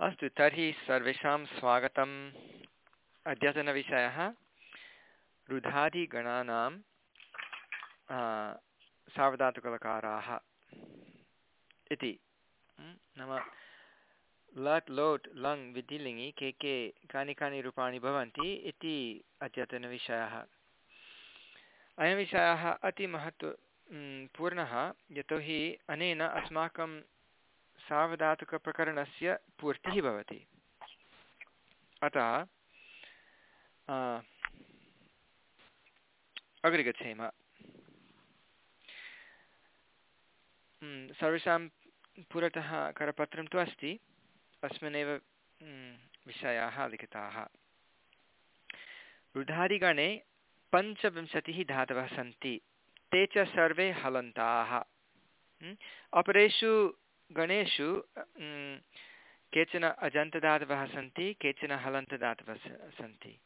अस्तु, तर्हि सर्वेषां स्वागतम् अद्यतनविषयः। रुधादिगणानां सावधातुकलकाराः इति। नाम लट् लोट् लङ् विधिलिङि के के कानि कानि रूपाणि भवन्ति इति अद्यतनविषयः। अयं विषयः अतिमहत्व पूर्णः, यतोहि अनेन अस्माकं सावधातुकप्रकरणस्य पूर्तिः भवति। अतः अग्रे गच्छेम। सर्वेषां पुरतः करपत्रं तु अस्ति। अस्मिन्नेव विषयाः लिखिताः। रुधादिगणे पञ्चविंशतिः धातवः सन्ति। ते च सर्वे हलन्ताः। अपरेषु गणेषु केचन अजन्तदातवः सन्ति, केचन हलन्तदातवः सन्ति।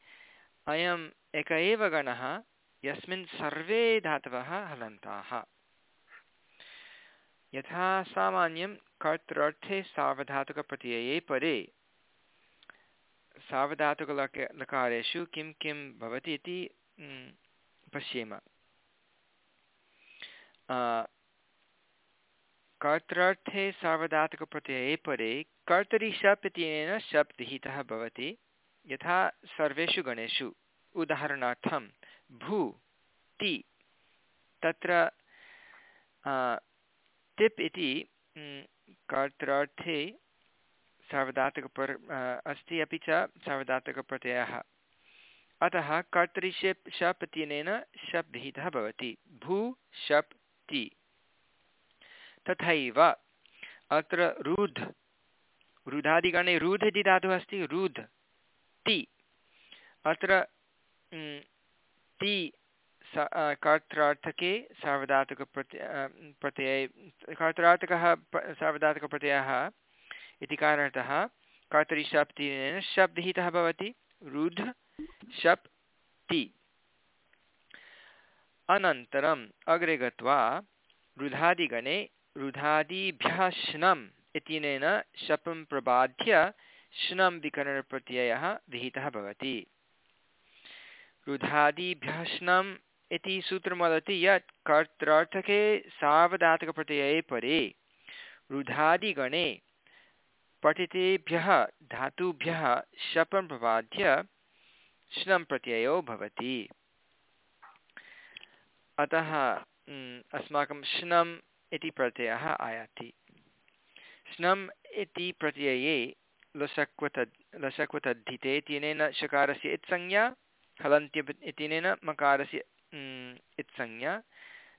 अयम् एक एव गणः, यस्मिन् सर्वे धातवः हलन्ताः। यथा सामान्यं कर्तृर्थे सावधातुकप्रत्यये परे सावधातुकलक लकारेषु किं किं भवति इति पश्येम। कर्तृर्थे सार्वधातुकप्रत्यये परे कर्तरि शप् इत्यनेन शप् विहितः भवति। यथा सर्वेषु गणेषु। उदाहरणार्थं भू, ति, तत्र तिप् इति कर्तृर्थे सार्वधातुकपर अस्ति अपि च सार्वधातुकप्रत्ययः अतः कर्तरि शप् शप् इत्यनेन शप् विहितः भवति। भू, शप्, ति। तथैव अत्र रुध् रुधादिगणे रुध् इति धातुः अस्ति रुध् ति। अत्र ति कर्त्रार्थके सार्वधातुकप्रत्य प्रत्यये, कर्त्रार्थकः सार्वधातुकप्रत्ययः इति कारणतः कर्तरि शप्तिनेन शप् विहितः भवति रुध् शप् ति। अनन्तरम् अग्रे गत्वा रुधादिगणे रुधादिभ्यः श्नम् इत्यनेन शपं प्रबाध्य श्नं विकरणप्रत्ययः विहितः भवति। रुधादिभ्यः श्नम् इति सूत्रं वदति यत् कर्त्रार्थके सावधातकप्रत्यये परे रुधादिगणे पठितेभ्यः धातुभ्यः शपं प्रबाध्य श्नं प्रत्ययो भवति। अतः अस्माकं श्नम् इति प्रत्ययः आयाति। स्नम् इति प्रत्यये लसक्वतद् लसक्वतद्धिते इत्यनेन शकारस्य इत्संज्ञा, हलन्त्य इत्यनेन मकारस्य इत्संज्ञा,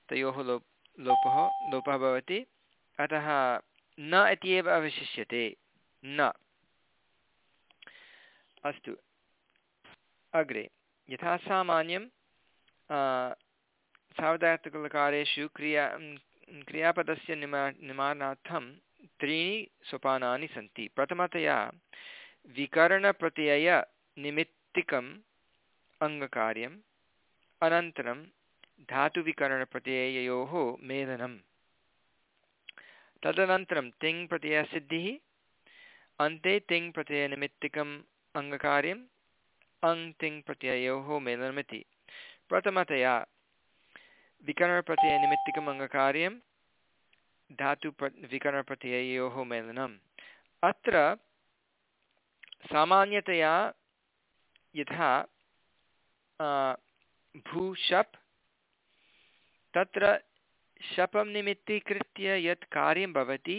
तयोः लोप् लोपः लोपः भवति। अतः न इति अवशिष्यते। न। अस्तु। अग्रे यथा सामान्यं सावधातुकलकारेषु क्रिया क्रियापदस्य निमा, निमानार्थं त्रीणि सोपानानि सन्ति। प्रथमतया विकरणप्रत्ययनिमित्तिकम् अङ्गकार्यम्, अनन्तरं धातुविकरणप्रत्यययोः मेलनं तदनन्तरं तिङ् प्रत्ययसिद्धिः अन्ते तिङ् प्रत्ययनिमित्तिकम् अङ्गकार्यम्, अङ् तिङ् प्रत्यययोः मेलनमिति। प्रथमतया विकरणप्रत्ययनिमित्तिकम् अङ्गकार्यं धातुप्र विकरणप्रत्यययोः मेलनम्। अत्र सामान्यतया यथा भूशप् तत्र शपं निमित्तीकृत्य यत् कार्यं भवति,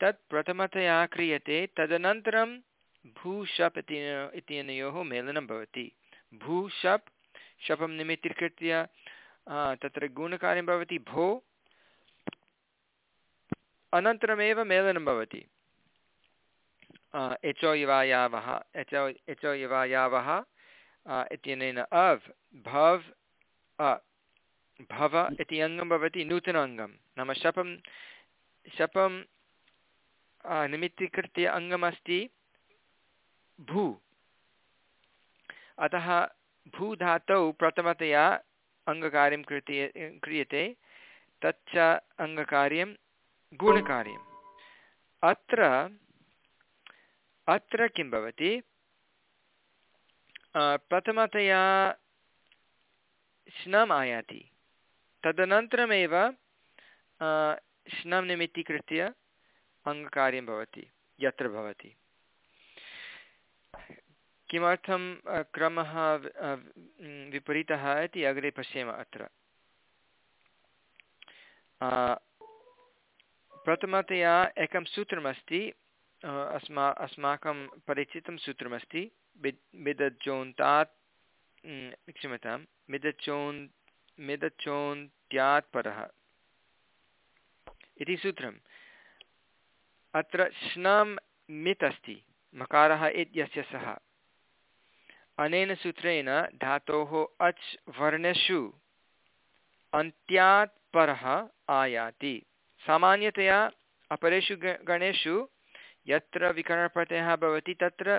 तत् प्रथमतया क्रियते, तदनन्तरं भूशप् इति, इत्यनयोः मेलनं भवति। भूशप् शपं निमित्तीकृत्य तत्र गुणकार्यं भवति भो, अनन्तरमेव मेलनं भवति। एचो युवायावः एचो एचो युवायावः इत्यनेन अव्, भव्, अ, भव इति अङ्गं भवति नूतन अङ्गं नाम शपं शपं निमित्तीकृत्य अङ्गमस्ति भू। अतः भूधातौ प्रथमतया अङ्गकार्यं कृते क्रियते, तच्च अङ्गकार्यं गुणकार्यम्। अत्र अत्र किं भवति? प्रथमतया श्नम् आयाति। तदनन्तरमेव श्नं निमित्तीकृत्य अङ्गकार्यं भवति, यत्र भवति। किमर्थं क्रमः विपरीतः इति अग्रे पश्येम अत्र। प्रथमतया एकं सूत्रमस्ति अस्मा, अस्माकं परिचितं सूत्रमस्ति मिद् मिदजोन्तात् क्षम्यतां मिदचोन् मिदचोन्त्यात् परः इति सूत्रम्। अत्र श्नं मित् अस्ति, मकारः इत्यस्य सः। अनेन सूत्रेण धातोः अच् वर्णेषु अन्त्यात् परः आयाति। सामान्यतया अपरेषु गणेषु यत्र विकरणप्रत्ययः भवति तत्र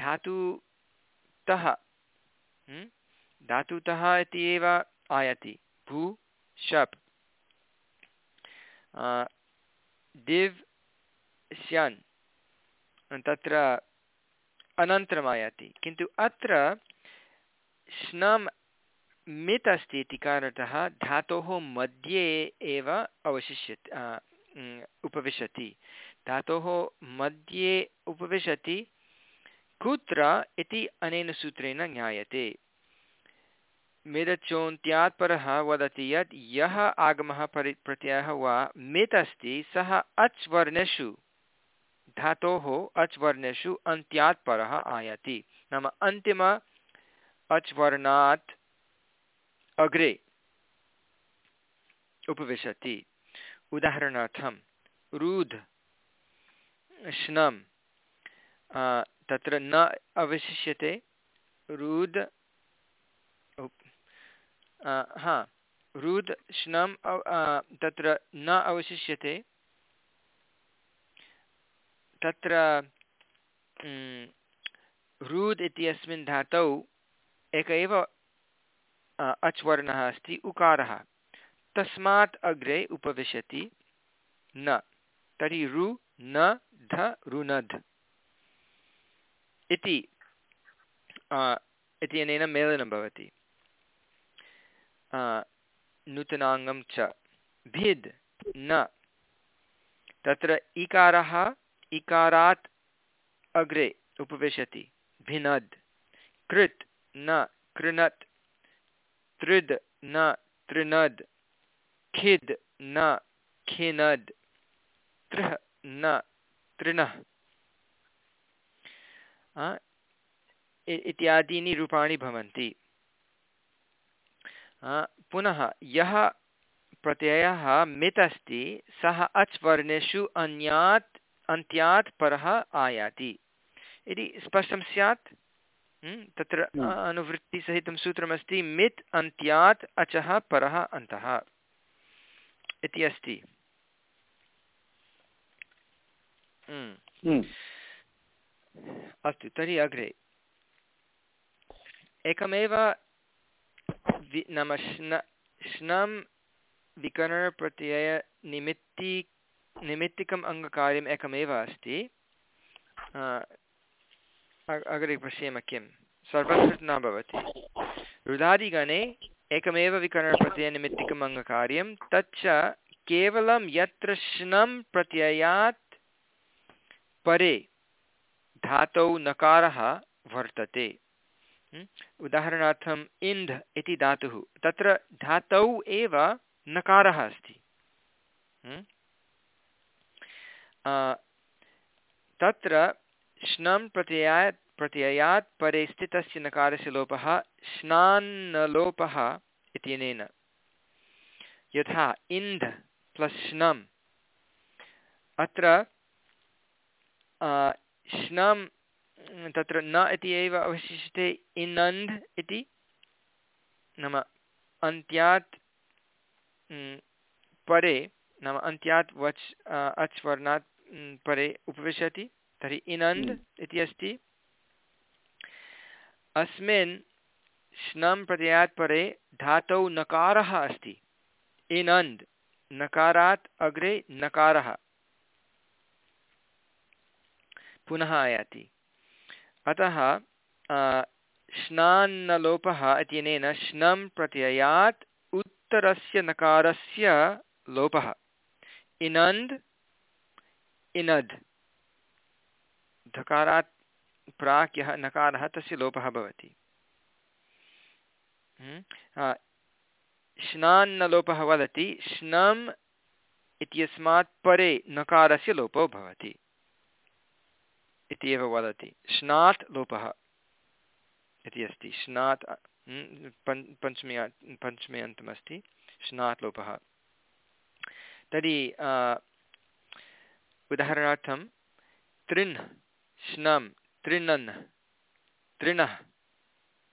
धातुतः हम्म, धातुतः इति एव आयाति। भू शप् दिव् स्यान्। तत्र अनन्तरम् आयाति किन्तु अत्र श्नं मित् अस्ति इति कारणतः धातोः मध्ये एव अवशिष्यति उपविशति। धातोः मध्ये उपविशति कुत्र इति अनेन सूत्रेण ज्ञायते। मिदचोन्त्यात् परः वदति यत् यः आगमः परि, प्रत्ययः वा मित् अस्ति सः अच् वर्णेषु धातोः अच् वर्णेषु अन्त्यात् परः आयाति। नाम अन्तिम अच् वर्णात् अग्रे उपविशति। उदाहरणार्थं रुध् श्नं तत्र न अवशिष्यते। रुद् हा, रुद् श्नं तत्र न अवशिष्यते। तत्र रुद् इत्यस्मिन् धातौ एक एव अच् वर्णः अस्ति, उकारः। तस्मात् अग्रे उपविशति न। तर्हि रु, न, ध रुनध् इति इत्यनेन मेलनं भवति। नूतनाङ्गं च। भिद्, न। तत्र इकारः इकारात् अग्रे उपविशति। भिनद्। कृत् न कृणत्। तृद् न तृणद्। खिद् न खिनद्। तृः न तृणः। इत्यादीनि रूपाणि भवन्ति। पुनः यः प्रत्ययः मित् अस्ति सः अच् वर्णेषु अन्यात् अन्त्यात् परः आयाति। यदि स्पष्टं स्यात् तत्र अनुवृत्तिसहितं सूत्रमस्ति मित् अन्त्यात् अचः परः अन्तः। इति अस्ति। अस्तु तर्हि अग्रे। एकमेव नाम श्न श्नं विकरणप्रत्ययनिमित्ती निमित्तिकम् अङ्गकार्यम् एकमेव अस्ति। अग्रे पश्येम किं सर्वत्र न भवति। रुदादिगणे एकमेव विकरणप्रत्ययनिमित्तिकम् अङ्गकार्यं तच्च केवलं यत्र श्नं प्रत्ययात् परे धातौ नकारः वर्तते। उदाहरणार्थम् इन्ध् इति धातुः, तत्र धातौ एव नकारः अस्ति। तत्र श्नं प्रत्ययात् प्रत्ययात् परे स्थितस्य नकारस्य लोपः श्नान्नलोपः इत्यनेन। यथा इन्ध् प्लस् श्नम् अत्र श्नं तत्र न इति एव अवशिष्यते, इनन्ध् इति। नाम अन्त्यात् परे, नाम अन्त्यात् वच् अच् वर्णात् परे उपविशति तर्हि इनन्द् इति अस्ति। अस्मिन् श्नं प्रत्ययात् परे धातौ नकारः अस्ति। इनन्द् नकारात् अग्रे नकारः। पुनः आयाति। अतः श्नान्नलोपः इत्यनेन श्नं प्रत्ययात् उत्तरस्य नकारस्य लोपः। इनन्द् इनद्। धकारात् प्राक् यः नकारः तस्य लोपः भवति। हम्म, श्नान्नलोपः वदति श्नम् इत्यस्मात् परे नकारस्य लोपो भवति। इति एव वदति। श्नात् लोपः इति अस्ति। श्नात् पञ् पञ्चमी पञ्चमे अन्तमस्ति। श्नात् लोपः। तर्हि उदाहरणार्थं तृन् श्नं तृणन् तृणः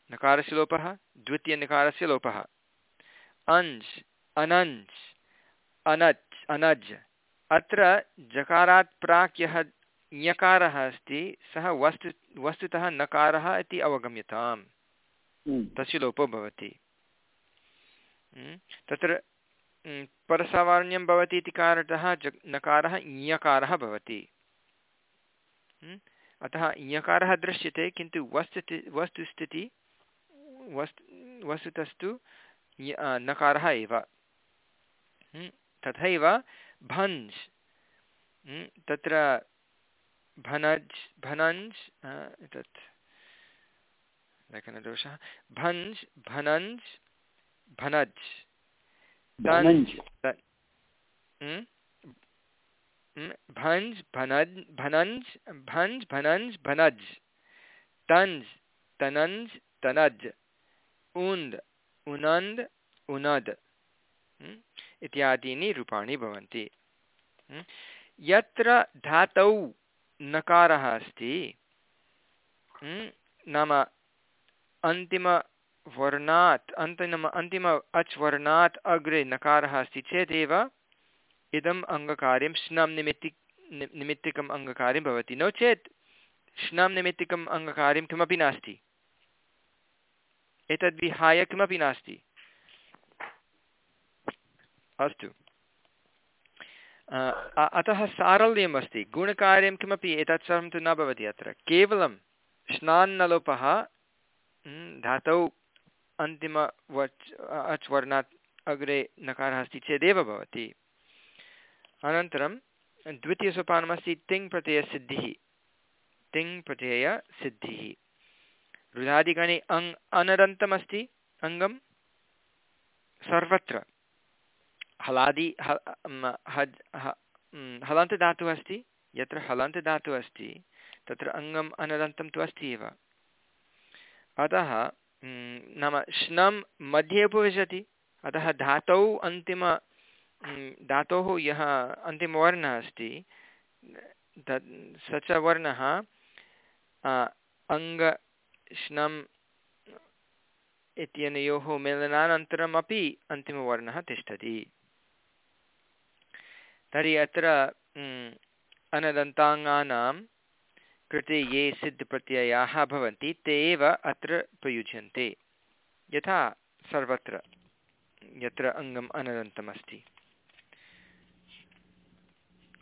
नकारस्य लोपः द्वितीयनकारस्य लोपः अञ्ज् अनञ्ज् अनच् अनज् अत्र जकारात् प्राक् यः ञकारः अस्ति सः वस्तु वस्तुतः नकारः इति अवगम्यताम् हम्म। तस्य लोपो भवति हम्म। तत्र परसवर्ण्यं भवति इति कारणतः ज नकारः ञकारः भवति। अतः ञकारः दृश्यते, किन्तु वस्तुति, वस्तुस्थितिः, वस्तु, वस्तुतस्तु नकारः एव। तथैव भञ्ज् तत्र भनज्, भनञ्ज् एतत्, लेखनदोषः। भञ्ज्, भनञ्ज्, भनज्। भञ्ज् भञ्ज् भनज् भनञ्ज्, भञ्ज्, भनञ्ज्, भनज्। तञ्ज्, तनञ्ज्, तनज्। उन्द्, उनन्द्, उनद्। इत्यादीनि रूपाणि भवन्ति। यत्र धातौ नकारः अस्ति नाम अन्तिमवर्णात् अन्तिम अन्तिम अच् वर्णात् अग्रे नकारः अस्ति चेदेव इदम् अङ्गकार्यं श्नं निमित्ति निमित्तिकम् अङ्गकार्यं भवति। नो चेत् श्नं निमित्तिकम् अङ्गकार्यं किमपि नास्ति। एतद्विहाय किमपि नास्ति। अस्तु। अतः सारल्यम् अस्ति। गुणकार्यं किमपि एतत् सर्वं तु न भवति अत्र। केवलं स्नान्नलोपः धातौ अन्तिमवच् अच् वर्णात् अग्रे नकारः अस्ति चेदेव भवति। अनन्तरं द्वितीयसोपानमस्ति तिङ् प्रत्ययसिद्धिः तिङ् प्रत्ययसिद्धिः रुधादिगणे अङ्, अनदन्तमस्ति। अङ्गं सर्वत्र। हलादि हज् हलन्तदातुः अस्ति। यत्र हलन्तदातुः अस्ति, तत्र अङ्गम्, अनदन्तं तु अस्ति एव। अतः नाम श्नं मध्ये उपविशति। अतः धातौ अन्तिम धातोः यः अन्तिमवर्णः अस्ति तत् स च वर्णः अङ्गश्नम् इत्यनयोः मेलनानन्तरमपि अन्तिमवर्णः तिष्ठति। तर्हि अत्र अनदन्ताङ्गानां कृते ये सिद्धप्रत्ययाः भवन्ति, ते एव अत्र प्रयुज्यन्ते। यथा सर्वत्र, यत्र अङ्गम् अनदन्तमस्ति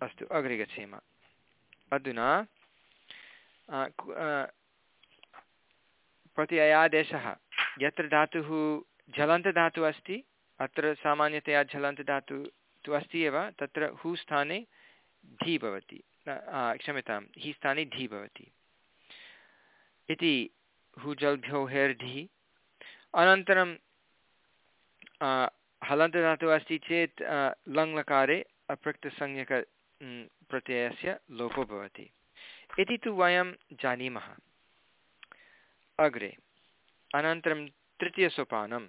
अस्तु, अग्रे गच्छेम। अधुना प्रत्ययादेशः। यत्र धातुः झलन्तधातुः अस्ति, अत्र सामान्यतया झलन्तधातुः तु अस्ति एव, तत्र हु स्थाने धी भवति। क्षम्यतां हि स्थाने धी भवति। इति हुजल्भ्यो हेर्धिः अनन्तरं हलन्तदातुः अस्ति चेत् लङ्लकारे अपृक्तसंज्ञक प्रत्ययस्य लोपो भवति। इति तु वयं जानीमः। अग्रे, अनन्तरं तृतीयसोपानम्।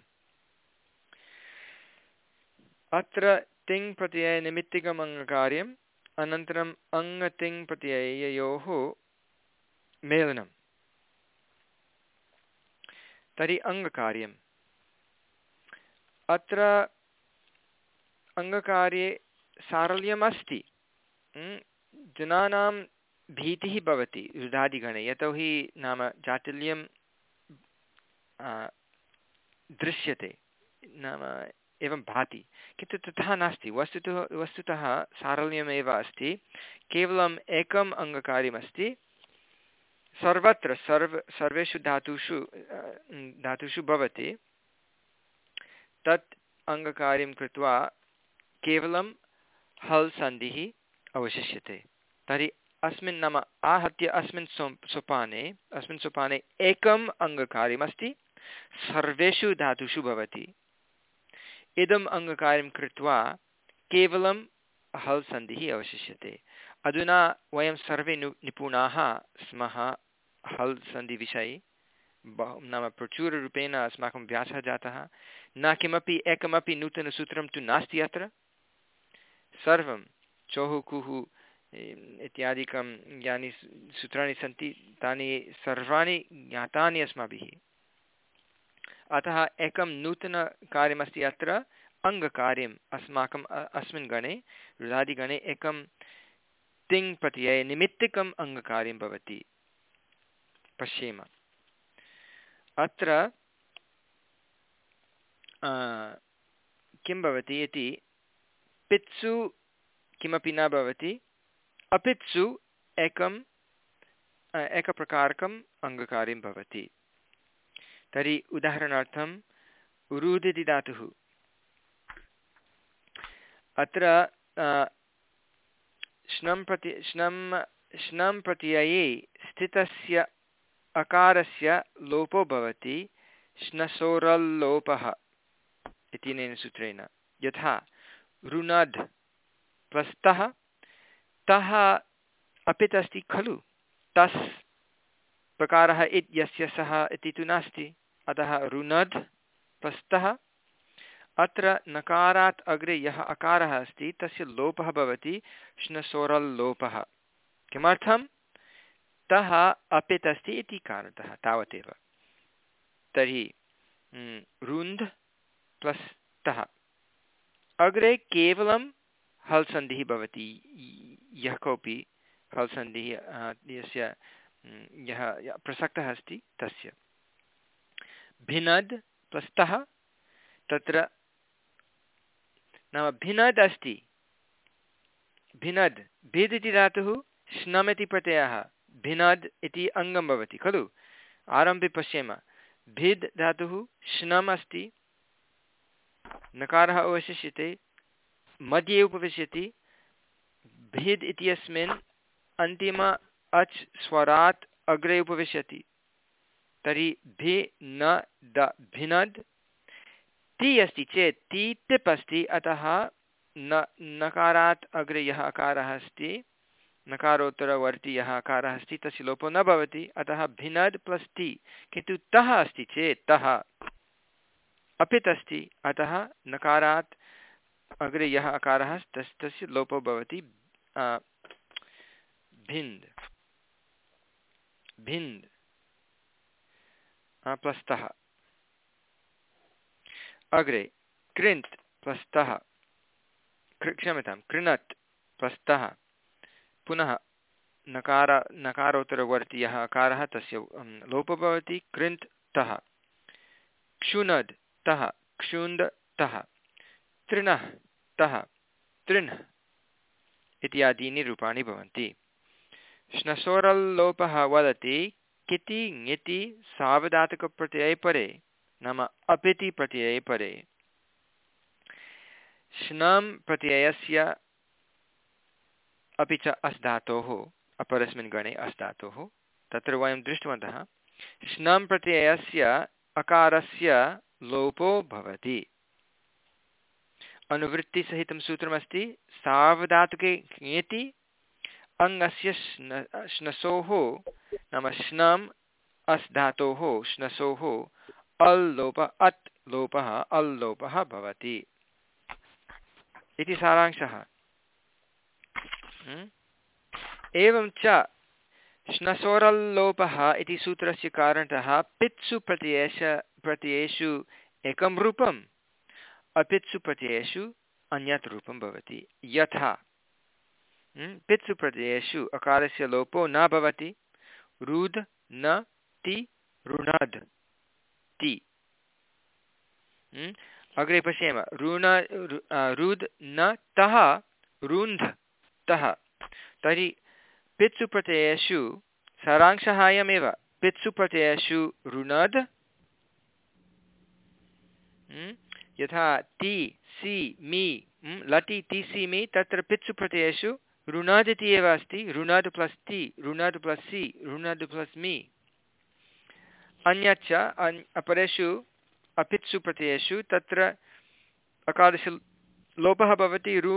अत्र तिङ् प्रत्ययनिमित्तिकम् अङ्गकार्यम् अनन्तरम् अङ्गतिङ् प्रत्यययोः मेलनं। तर्हि अङ्गकार्यम्। अत्र अङ्गकार्ये सारल्यम् अस्ति जनानां भीतिः भवति रुधादिगणे यतोहि नाम जाटिल्यं दृश्यते। नाम एवं भाति। किन्तु तथा नास्ति। वस्तुतः वस्तुतः सारल्यमेव अस्ति। केवलम् एकम् अङ्गकार्यमस्ति। सर्वत्र, सर्व, सर्वेषु धातुषु धातुषु भवति। तत् अङ्गकार्यं कृत्वा केवलं हल् सन्धिः अवशिष्यते। तर्हि अस्मिन् नाम आहत्य अस्मिन् सो, सोपाने, अस्मिन् सोपाने एकम् अङ्गकार्यमस्ति। सर्वेषु धातुषु भवति। इदम् अङ्गकार्यं कृत्वा केवलं हल् सन्धिः अवशिष्यते। अधुना वयं सर्वे नु, निपुणाः स्मः हल् सन्धिविषये। बहु, नाम प्रचुररूपेण अस्माकं व्यासः जातः। न किमपि एकमपि नूतनसूत्रं तु नास्ति अत्र। सर्वं चोः इत्यादिकं यानि सूत्राणि सन्ति, तानि सर्वाणि ज्ञातानि अस्माभिः। अतः एकं नूतनकार्यमस्ति अत्र, अङ्गकार्यम् अस्माकम् अस्मिन् गणे, रुदादिगणे एकं तिङ् प्रत्यये निमित्तिकम् अङ्गकार्यं भवति। पश्येम। अत्र किं भवति इति, पित्सु किमपि न भवति, अपित्सु एकम् एकप्रकारकम् अङ्गकार्यं भवति। तर्हि उदाहरणार्थम् उरुदिति धातुः। अत्र श्नं प्रति, श्नं श्नं प्रत्यये स्थितस्य अकारस्य लोपो भवति, श्नसोरल्लोपः इत्यनेन सूत्रेण। यथा, रुनद् प्रस्तः तः अपित् अस्ति खलु, तस् प्रकारः इत्यस्य सः इति तु नास्ति। अतः रुनद् प्रस्तः अत्र नकारात् अग्रे यः अकारः अस्ति, तस्य लोपः भवति, श्नसोरल्लोपः। किमर्थं? तः अपित् अस्ति इति कारणतः, तावदेव। तर्हि रुन्ध् प्लस् तः अग्रे केवलं हल् सन्धिः भवति, यः कोऽपि हल् सन्धिः यस्य यः प्रसक्तः अस्ति, तस्य। भिनद् प्लस्तः तत्र नाम भिनद् अस्ति। भिनद्, भिद् इति धातुः श्नम् इति प्रत्ययः। भिनद् इति अङ्गं भवति, खलु? आरम्भे पश्येम। भिद् धातुः श्नम् अस्ति। नकारः अवशिष्यते। मध्ये उपविशति भिद् इत्यस्मिन् अन्तिम अच् स्वरात् अग्रे उपविशति तर्हि भि न द भिनद्। ति अस्ति चेत् ति तिप् अस्ति, अतः न नकारात् अग्रे यः अकारः अस्ति, नकारोत्तरवर्ति यः अकारः अस्ति, तस्य लोपो न भवति, अतः भिनद् प्लस् ति। किन्तु तः अस्ति चेत् तः अपित् अस्ति, अतः नकारात् अग्रे यः अकारः तस्, तस्य लोपो भवति भिन्द्। भिन्द्। प्लस्तः अग्रे, कृन्त् प्लस्तः क्षम्यतां कृणत् प्लस्तः पुनः, नकार, नकारोत्तरवर्ति यः अकारः, तस्य लोपो भवति, कृन्त् तः क्षुनद् तः क्षुन्द् तः तृणः तः तृण् इत्यादीनि रूपाणि भवन्ति। श्नसोरल्लोपः वदति किति ङिति सावधातुकप्रत्यये परे, नाम अपिति प्रत्यये परे। श्नं प्रत्ययस्य अपि च अस् धातोः अपरस्मिन् गणे अस् धातोः तत्र वयं दृष्टवन्तः। श्नं प्रत्ययस्य अकारस्य लोपो भवति। अनुवृत्तिसहितं सूत्रमस्ति, सावधातुके ङेति अङ्गस्य श्न श्नसोः नाम श्नम् अस् धातोः श्नसोः अल् लोप अत् लोपः अल् लोपः भवति। इति सारांशः। हम्म? एवं च श्नसोरल्लोपः इति सूत्रस्य कारणतः पित्सु प्रत्ययेष, प्रत्ययेषु एकं रूपम्, अपित्सु प्रत्ययेषु अन्यत् रूपं भवति। यथा पित्सु प्रत्ययेषु अकारस्य लोपो न भवति रुद् न ति ऋणद् ति अग्रे पश्येम ऋण रुद् न तः रुन्ध् तः तर्हि पित्सु प्रत्ययेषु सारांशहायमेव पित्सु प्रत्ययेषु रुणद् यथा ति सि मि लटि ति सि मि तत्र पित्सु प्रत्ययेषु ऋणाद् इति एव अस्ति, ऋणाद् प्लस् ति, ऋणाद् प्लस् सि, ऋणाद् प्लस् मि। अन्यच्च अपरेषु, अपित्सु प्रत्ययेषु, तत्र अकादश लोपः भवति, रु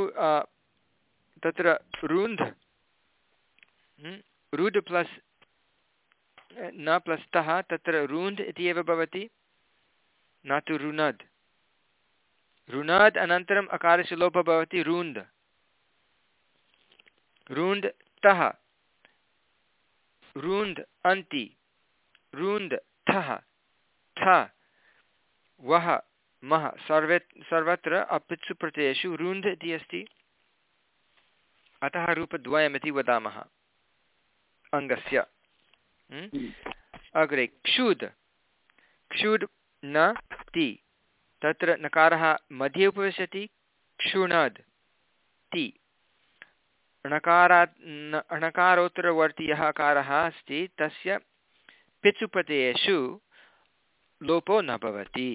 तत्र रुन्ध् रुड् प्लस् न प्लस् तः, तत्र रुन्ध् इति एव भवति, न तु रुनद् ऋणाद् अनन्तरम् अकारस्य भवति रुन्द् रुन्द् तः रुन्द् अन्ति रुन्द् थः। थ वः मः सर्वे सर्वत्र अपित्सु प्रत्ययेषु रुन्द् इति अस्ति। अतः रूपद्वयमिति वदामः। अङ्गस्य। अग्रे क्षुद्। क्षुड् न ति। तत्र नकारः मध्ये उपविशति। क्षुणद् ति। णकारात् णकारोत्तरवर्ति यः अकारः अस्ति, तस्य पितृप्रत्ययेषु लोपो न भवति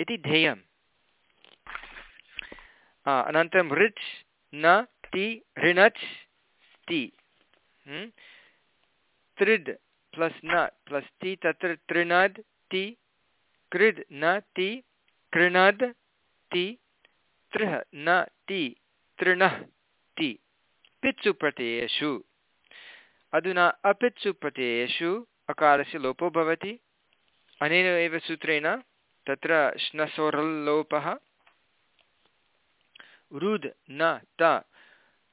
इति ध्येयम्। अनन्तरं ऋच्, न, ति, ऋणच्, ति। त्रिड् प्लस् न, प्लस् ति, तत्र तृणद्, ति कृड् न, ति, कृणद्, ति, तृह, न, ति, तृणः। ति पित्सु प्रत्ययेषु अधुना अपित्सु प्रत्ययेषु अकारस्य लोपो भवति। अनेन एव सूत्रेण तत्र श्नसोरल्लोपः रुद् न त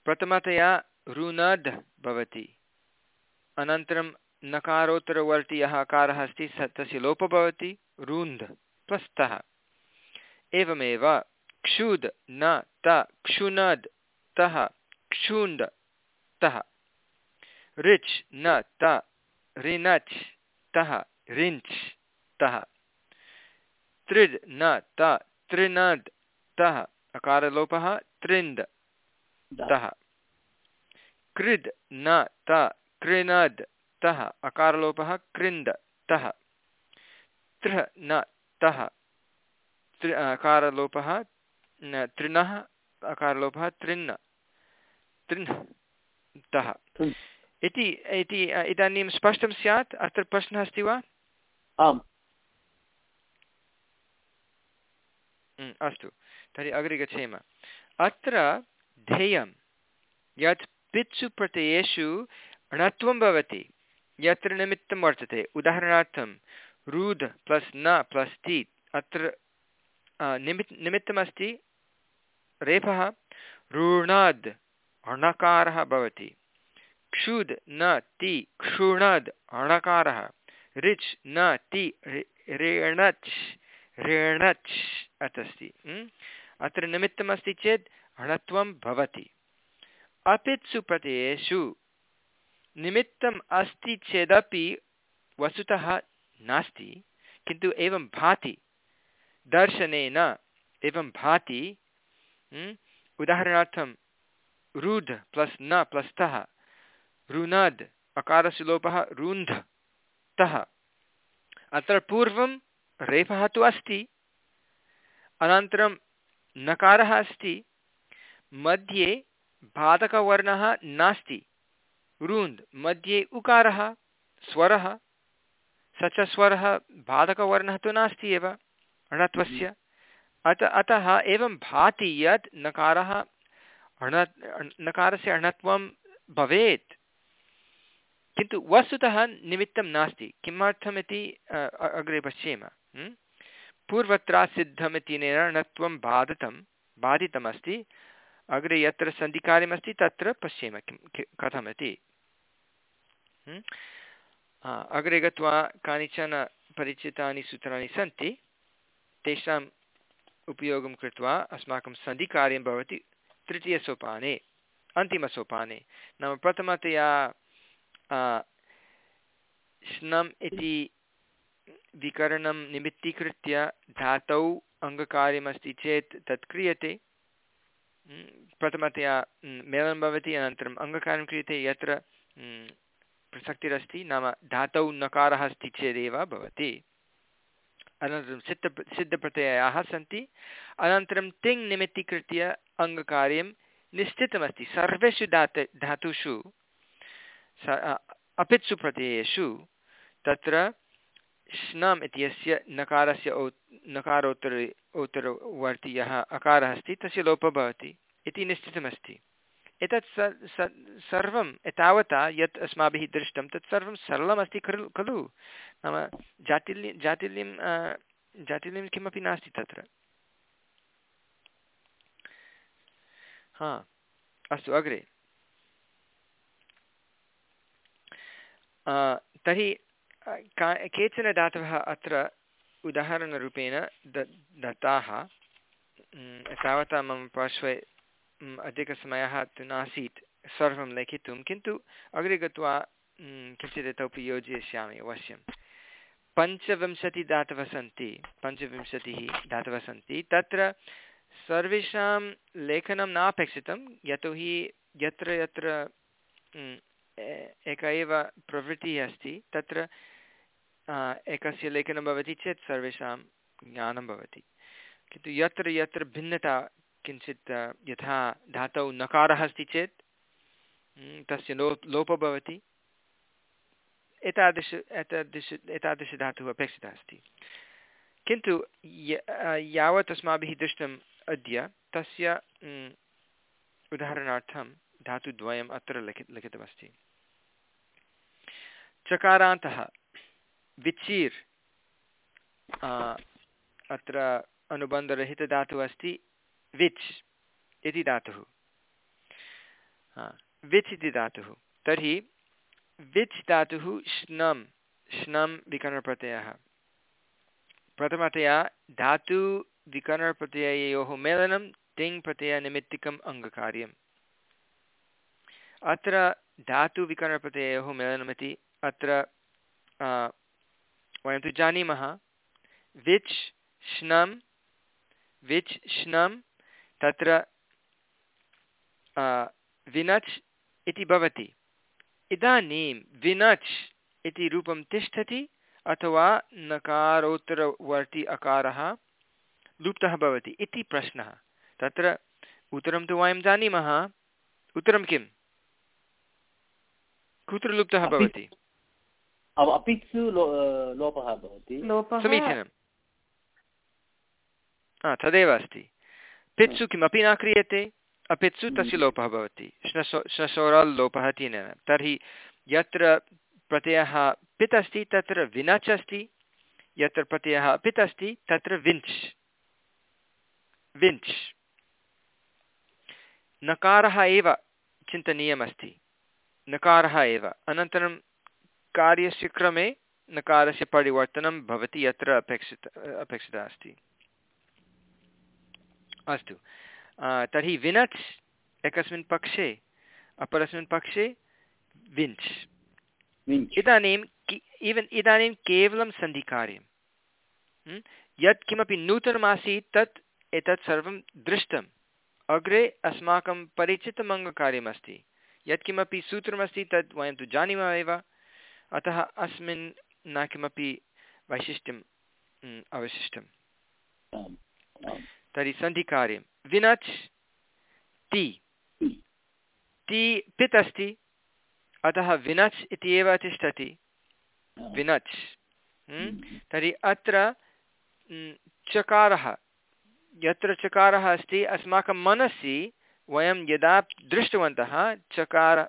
प्रथमतया रुनद् भवति। अनन्तरं नकारोत्तरवर्ति यः अकारः अस्ति, स तस्य लोपः भवति। रुन्ध् प्लस्तः एवमेव क्षुद् न त क्षुनद् तः क्षुण्ड् तः। ऋच् न त ऋनच् तः ऋञ्च् तः। त्रिड् न त तृणद् तः। अकारलोपः त्रिन्द् तः। कृद् न त कृणद् तः। अकारलोपः कृन्द् तः। तृ न तः। अकारलोपः तृणः अकारलोपः तृण् तृण्। तः इति इति इदानीं स्पष्टं स्यात्? अत्र प्रश्नः अस्ति वा? आम्। अस्तु। तर्हि अग्रे गच्छेम। अत्र ध्येयं यत् पित्सु प्रत्ययेषु णत्वं भवति। यत्र निमित्तं वर्तते। उदाहरणार्थं रुद् प्लस् न प्लस् ति अत्र निमित् निमित्तमस्ति। रेफः ऋणाद्, अणकारः भवति। क्षुद् न ति, क्षुणद्, अणकारः। ऋच् न ति ऋणच् ऋणच् अस्ति अत्र निमित्तमस्ति चेत् णत्वं भवति। अपित्सु प्रत्ययेषु निमित्तम् अस्ति चेदपि वस्तुतः नास्ति, किन्तु एवं भाति। दर्शनेन एवं भाति उदाहरणार्थं रुध् प्लस् न प्लस् तः रुनद् अकारस्य लोपः रुन्ध्, तः। अत्र पूर्वं रेफः तु अस्ति, अनन्तरं नकारः अस्ति, मध्ये बाधकवर्णः नास्ति रुन्द् मध्ये उकारः, स्वरः स च स्वरः बाधकवर्णः तु नास्ति एव णत्वस्य अत, अतः एवं भाति यत् नकारः अण, नकारस्य अणत्वं भवेत्, किन्तु वस्तुतः निमित्तं नास्ति। किमर्थमिति अग्रे पश्येम। पूर्वत्र सिद्धमिति णत्वं बाधितं, बाधितमस्ति। अग्रे यत्र सन्धिकार्यमस्ति, तत्र पश्येम किं कथमिति। अग्रे गत्वा कानिचन परिचितानि सूत्राणि सन्ति तेषाम् उपयोगं कृत्वा अस्माकं सन्धिकार्यं भवति तृतीयसोपाने, अन्तिमसोपाने। नाम प्रथमतया स्नम् इति विकरणं निमित्तीकृत्य धातौ अङ्गकार्यमस्ति चेत् तत् क्रियते। प्रथमतया मेलनं भवति, अनन्तरम् अङ्गकार्यं क्रियते, यत्र प्रसक्तिरस्ति, नाम धातौ नकारः अस्ति चेदेव भवति। अनन्तरं सिद्ध सिद्धप्रत्ययाः सन्ति। अनन्तरं तिङ् निमित्तीकृत्य अङ्गकार्यं निश्चितमस्ति। सर्वेषु धात धातुषु अपित्सु प्रत्ययेषु तत्र श्नम् इत्यस्य नकारस्य औ नकारोत्तर उत्तरवर्ति यः अकारः अस्ति, तस्य लोपः भवति इति निश्चितमस्ति। एतत् स सर्वम्, एतावता यत् अस्माभिः दृष्टं, तत् सर्वं सरलमस्ति खलु खलु? नाम जाटिल्य जाटिल्यं जाटिल्यं किमपि नास्ति तत्र। हा, अस्तु, अग्रे। तर्हि का, केचन धातवः अत्र उदाहरणरूपेण द, दत्ताः। तावता मम पार्श्वे अधिकसमयः तु नासीत्। सर्वं लिखितुं। किन्तु अग्रे गत्वा किञ्चित् इतोपि योजयिष्यामि अवश्यं। पञ्चविंशतिदातवः सन्ति। पञ्चविंशतिः दातवः सन्ति। तत्र सर्वेषां लेखनं नापेक्षितं। यतोहि यत्र यत्र एका एव प्रवृत्तिः अस्ति। तत्र एकस्य लेखनं भवति चेत् सर्वेषां ज्ञानं भवति। किन्तु यत्र यत्र भिन्नता किञ्चित् यथा धातौ नकारः अस्ति चेत् तस्य लो, लोपः भवति। एतादृश एतादृश एतादृशधातुः अपेक्षितः अस्ति। किन्तु यावत् अस्माभिः दृष्टम् अद्य, तस्य उदाहरणार्थं धातुद्वयम् अत्र लिखि, लिखितमस्ति। चकारान्तः विचिर् अत्र अनुबन्धरहितधातुः अस्ति। विच् इति धातुः। विच् इति धातुः। तर्हि विच् धातुः श्नं श्नं विकरणप्रत्ययः। प्रथमतया धातुविकरणप्रत्यययोः मेलनं तिङ् प्रत्ययनिमित्तिकम् अङ्गकार्यम्। अत्र धातुविकरणप्रत्यययोः मेलनमिति अत्र वयं तु जानीमः। विच् श्नं विच् श्नं तत्र विनच् इति भवति। इदानीं विनच् इति रूपं तिष्ठति अथवा नकारोत्तरवर्ति अकारः लुप्तः भवति इति प्रश्नः। तत्र उत्तरं तु वयं जानीमः। उत्तरं किं कुत्र लुप्तः भवति? समीचीनं तदेव अस्ति। पित्सु किमपि न क्रियते अपित्सु तस्य लोपः भवति। श्नसो श्नसोराल् लोपः तेन। तर्हि यत्र प्रत्ययः पित् अस्ति तत्र विनच् अस्ति। यत्र प्रत्ययः पित् अस्ति तत्र विञ्च्। विञ्च्। नकारः एव चिन्तनीयमस्ति। नकारः एव। अनन्तरं कार्यस्य क्रमे नकारस्य परिवर्तनं भवति यत्र अपेक्षित अपेक्षिता अस्ति। अस्तु। तर्हि विनच् एकस्मिन् पक्षे अपरस्मिन् पक्षे विञ्च्। इदानीं इवन् इदानीं केवलं सन्धिकार्यं यत् किमपि नूतनमासीत् तत् एतत् सर्वं दृष्टम्। अग्रे अस्माकं परिचितम् अङ्गकार्यमस्ति यत्किमपि सूत्रमस्ति तद् वयं तु जानीमः एव। अतः अस्मिन् न किमपि वैशिष्ट्यम् अवशिष्टम्। तर्हि सन्धिकार्यं। विनच् ति। ति। पित् अस्ति अतः विनच् इति एव तिष्ठति। विनच्। तर्हि अत्र चकारः। यत्र चकारः अस्ति अस्माकं मनसि वयं यदा दृष्टवन्तः चकार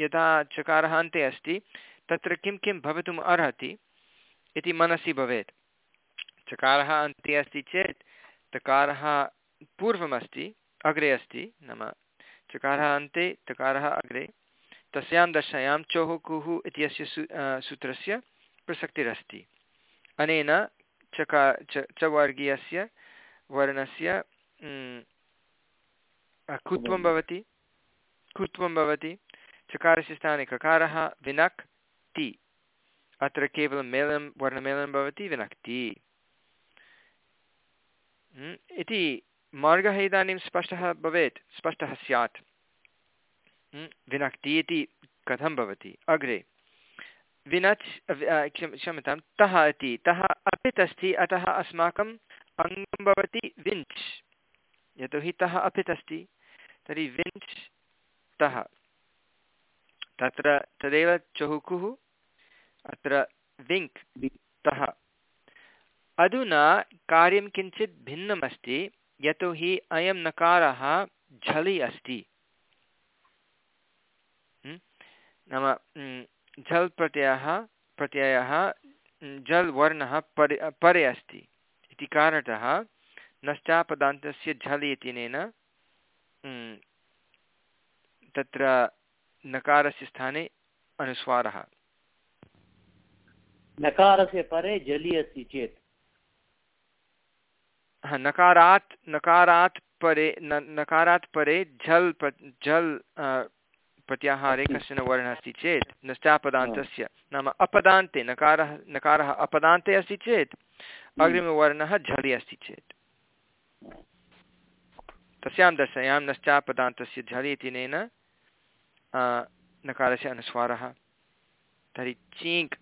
यदा चकारः अन्ते अस्ति तत्र किं किं भवितुम् अर्हति इति मनसि भवेत्। चकारः अन्ते अस्ति चेत् तकारः पूर्वमस्ति, अग्रे अस्ति, नाम चकारः अन्ते तकारः अग्रे। तस्यां दशायां चोः कुः इत्यस्य सूत्रस्य प्रसक्तिरस्ति। अनेन चका, च चवर्गीयस्य वर्णस्य कुत्वं भवति कुत्वं भवति। चकारस्य स्थाने ककारः विनक् ति अत्र केवलं मेलनं, वर्णमेलनं भवति, विनक्ति। इति मार्गः इदानीं स्पष्टः भवेत् स्पष्टः स्यात्। हम्म, विनक्ति इति कथं भवति? अग्रे। विनच् क्षम्यतां तः इति। तः अपित् अस्ति अतः अस्माकम् अङ्गं भवति विञ्च्। यतोहि तः अपित् अस्ति तर्हि विञ्च् तः। तत्र तदेव चहुकुः अत्र विङ्क्। अधुना कार्यं किञ्चित् भिन्नमस्ति यतोहि अयं नकारः झलि अस्ति। नाम झल् प्रत्ययः प्रत्ययः झल् वर्णः परे परे अस्ति। इति कारणतः नष्टापदान्तस्य झल् इत्यनेन तत्र नकारस्य स्थाने अनुस्वारः। नकारस्य परे जलि अस्ति चेत्। नकारात् नकारात् परे नकारात् परे झल् झल् प्रत्याहारे कश्चन वर्णः अस्ति चेत् नष्टापदान्तस्य नाम अपदान्ते नकारः नकारः अपदान्ते अस्ति चेत् हम्म। अग्रिमवर्णः झलि अस्ति चेत् तस्यां दशायां नश्चापदान्तस्य झलि इत्यनेन नकारस्य अनुस्वारः तर्हि चीङ्क्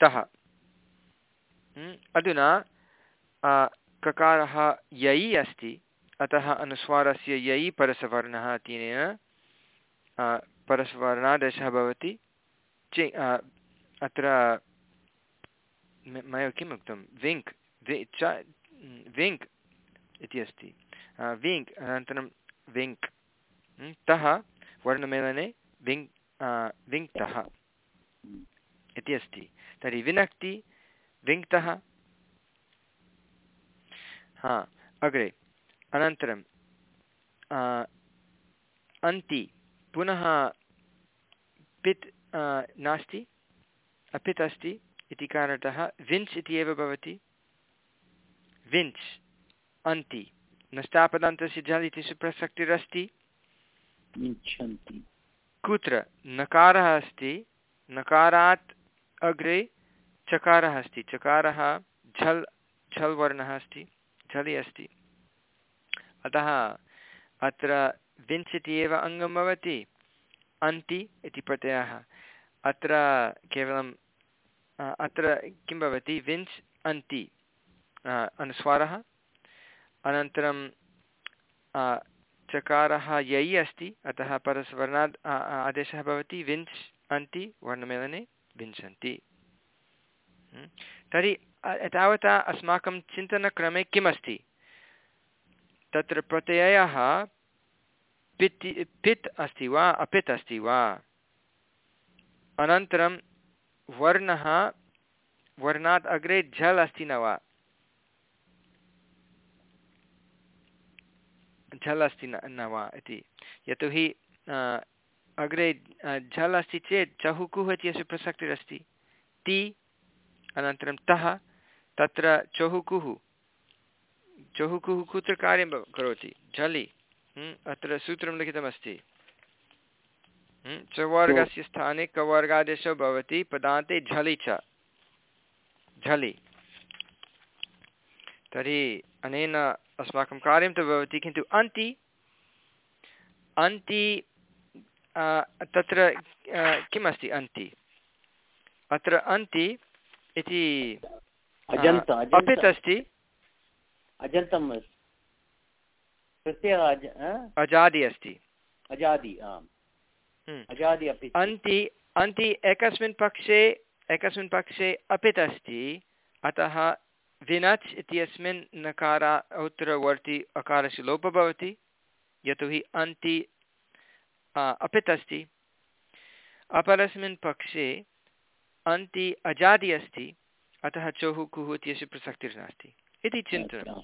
तः हम्म। अधुना ककारः ययि अस्ति। अतः अनुस्वारस्य ययि परसवर्णः इत्यनेन परस्वर्णादेशः भवति। चि अत्र मया किम् उक्तं? विङ्क् च, विङ्क् इति अस्ति। विङ्क्, अनन्तरं विङ्क्। तः वर्णमेलने विङ् विङ्क्तः इति अस्ति। तर्हि विनक्ति, विङ्क्तः हा अग्रे अनन्तरं अन्ति पुनः पित् नास्ति अपित् अस्ति इति कारणतः विञ्च् इति एव भवति। विञ्च् अन्ति नष्टापदान्तस्य जल् इति सुप्रसक्तिरस्ति कुत्र? नकारः अस्ति नकारात् अग्रे चकारः अस्ति चकारः झल् झल् वर्णः अस्ति। झलि अस्ति। अतः अत्र विंशति एव अङ्गं भवति, अन्ति इति प्रत्ययः। अत्र केवलं अत्र किं भवति? विंश्, अन्ति अनुस्वारः। अनन्तरं चकारः यै अस्ति, अतः परस्वर्णात् आदेशः भवति, विंश्, अन्ति, वर्णमेलने विंशन्ति। तर्हि एतावता अस्माकं चिन्तनक्रमे किमस्ति? तत्र प्रत्ययः पित् पित् अस्ति वा, अपित् अस्ति वा? अनन्तरं वर्णः, वर्णात् अग्रे झल् अस्ति न वा? झल् अस्ति न वा इति। यतोहि अग्रे झल् अस्ति चेत् चहुकुः इत्यस्य प्रसक्तिरस्ति। ति, अनन्तरं तः तत्र चहुकुः चहुकुः कुत्र कार्यं करोति? झलि। हम्म, अत्र सूत्रं लिखितमस्ति। हम्म, चवर्गस्य स्थाने कवर्गादेशो भवति पदान्ते झलि च। झलि। तर्हि अनेन अस्माकं कार्यं तु भवति किन्तु अन्ति अन्ति तत्र किमस्ति अन्ति? अत्र अन्ति इति अपित् अस्ति। अजन्तम् अजादि अस्ति। अजादि आम्। हम्म। अजादि अपि अन्ति अन्ति एकस्मिन् पक्षे एकस्मिन् पक्षे अपित् अस्ति अतः विनच् इत्यस्मिन् नकारा उत्तरवर्ति अकारस्य लोपः भवति। यतोहि अन्ति अपित् अस्ति अपरस्मिन् पक्षे अन्ति अजादि अस्ति। अतः चोः कुः इत्यस्य प्रसक्तिर्नास्ति इति चिन्तनम्।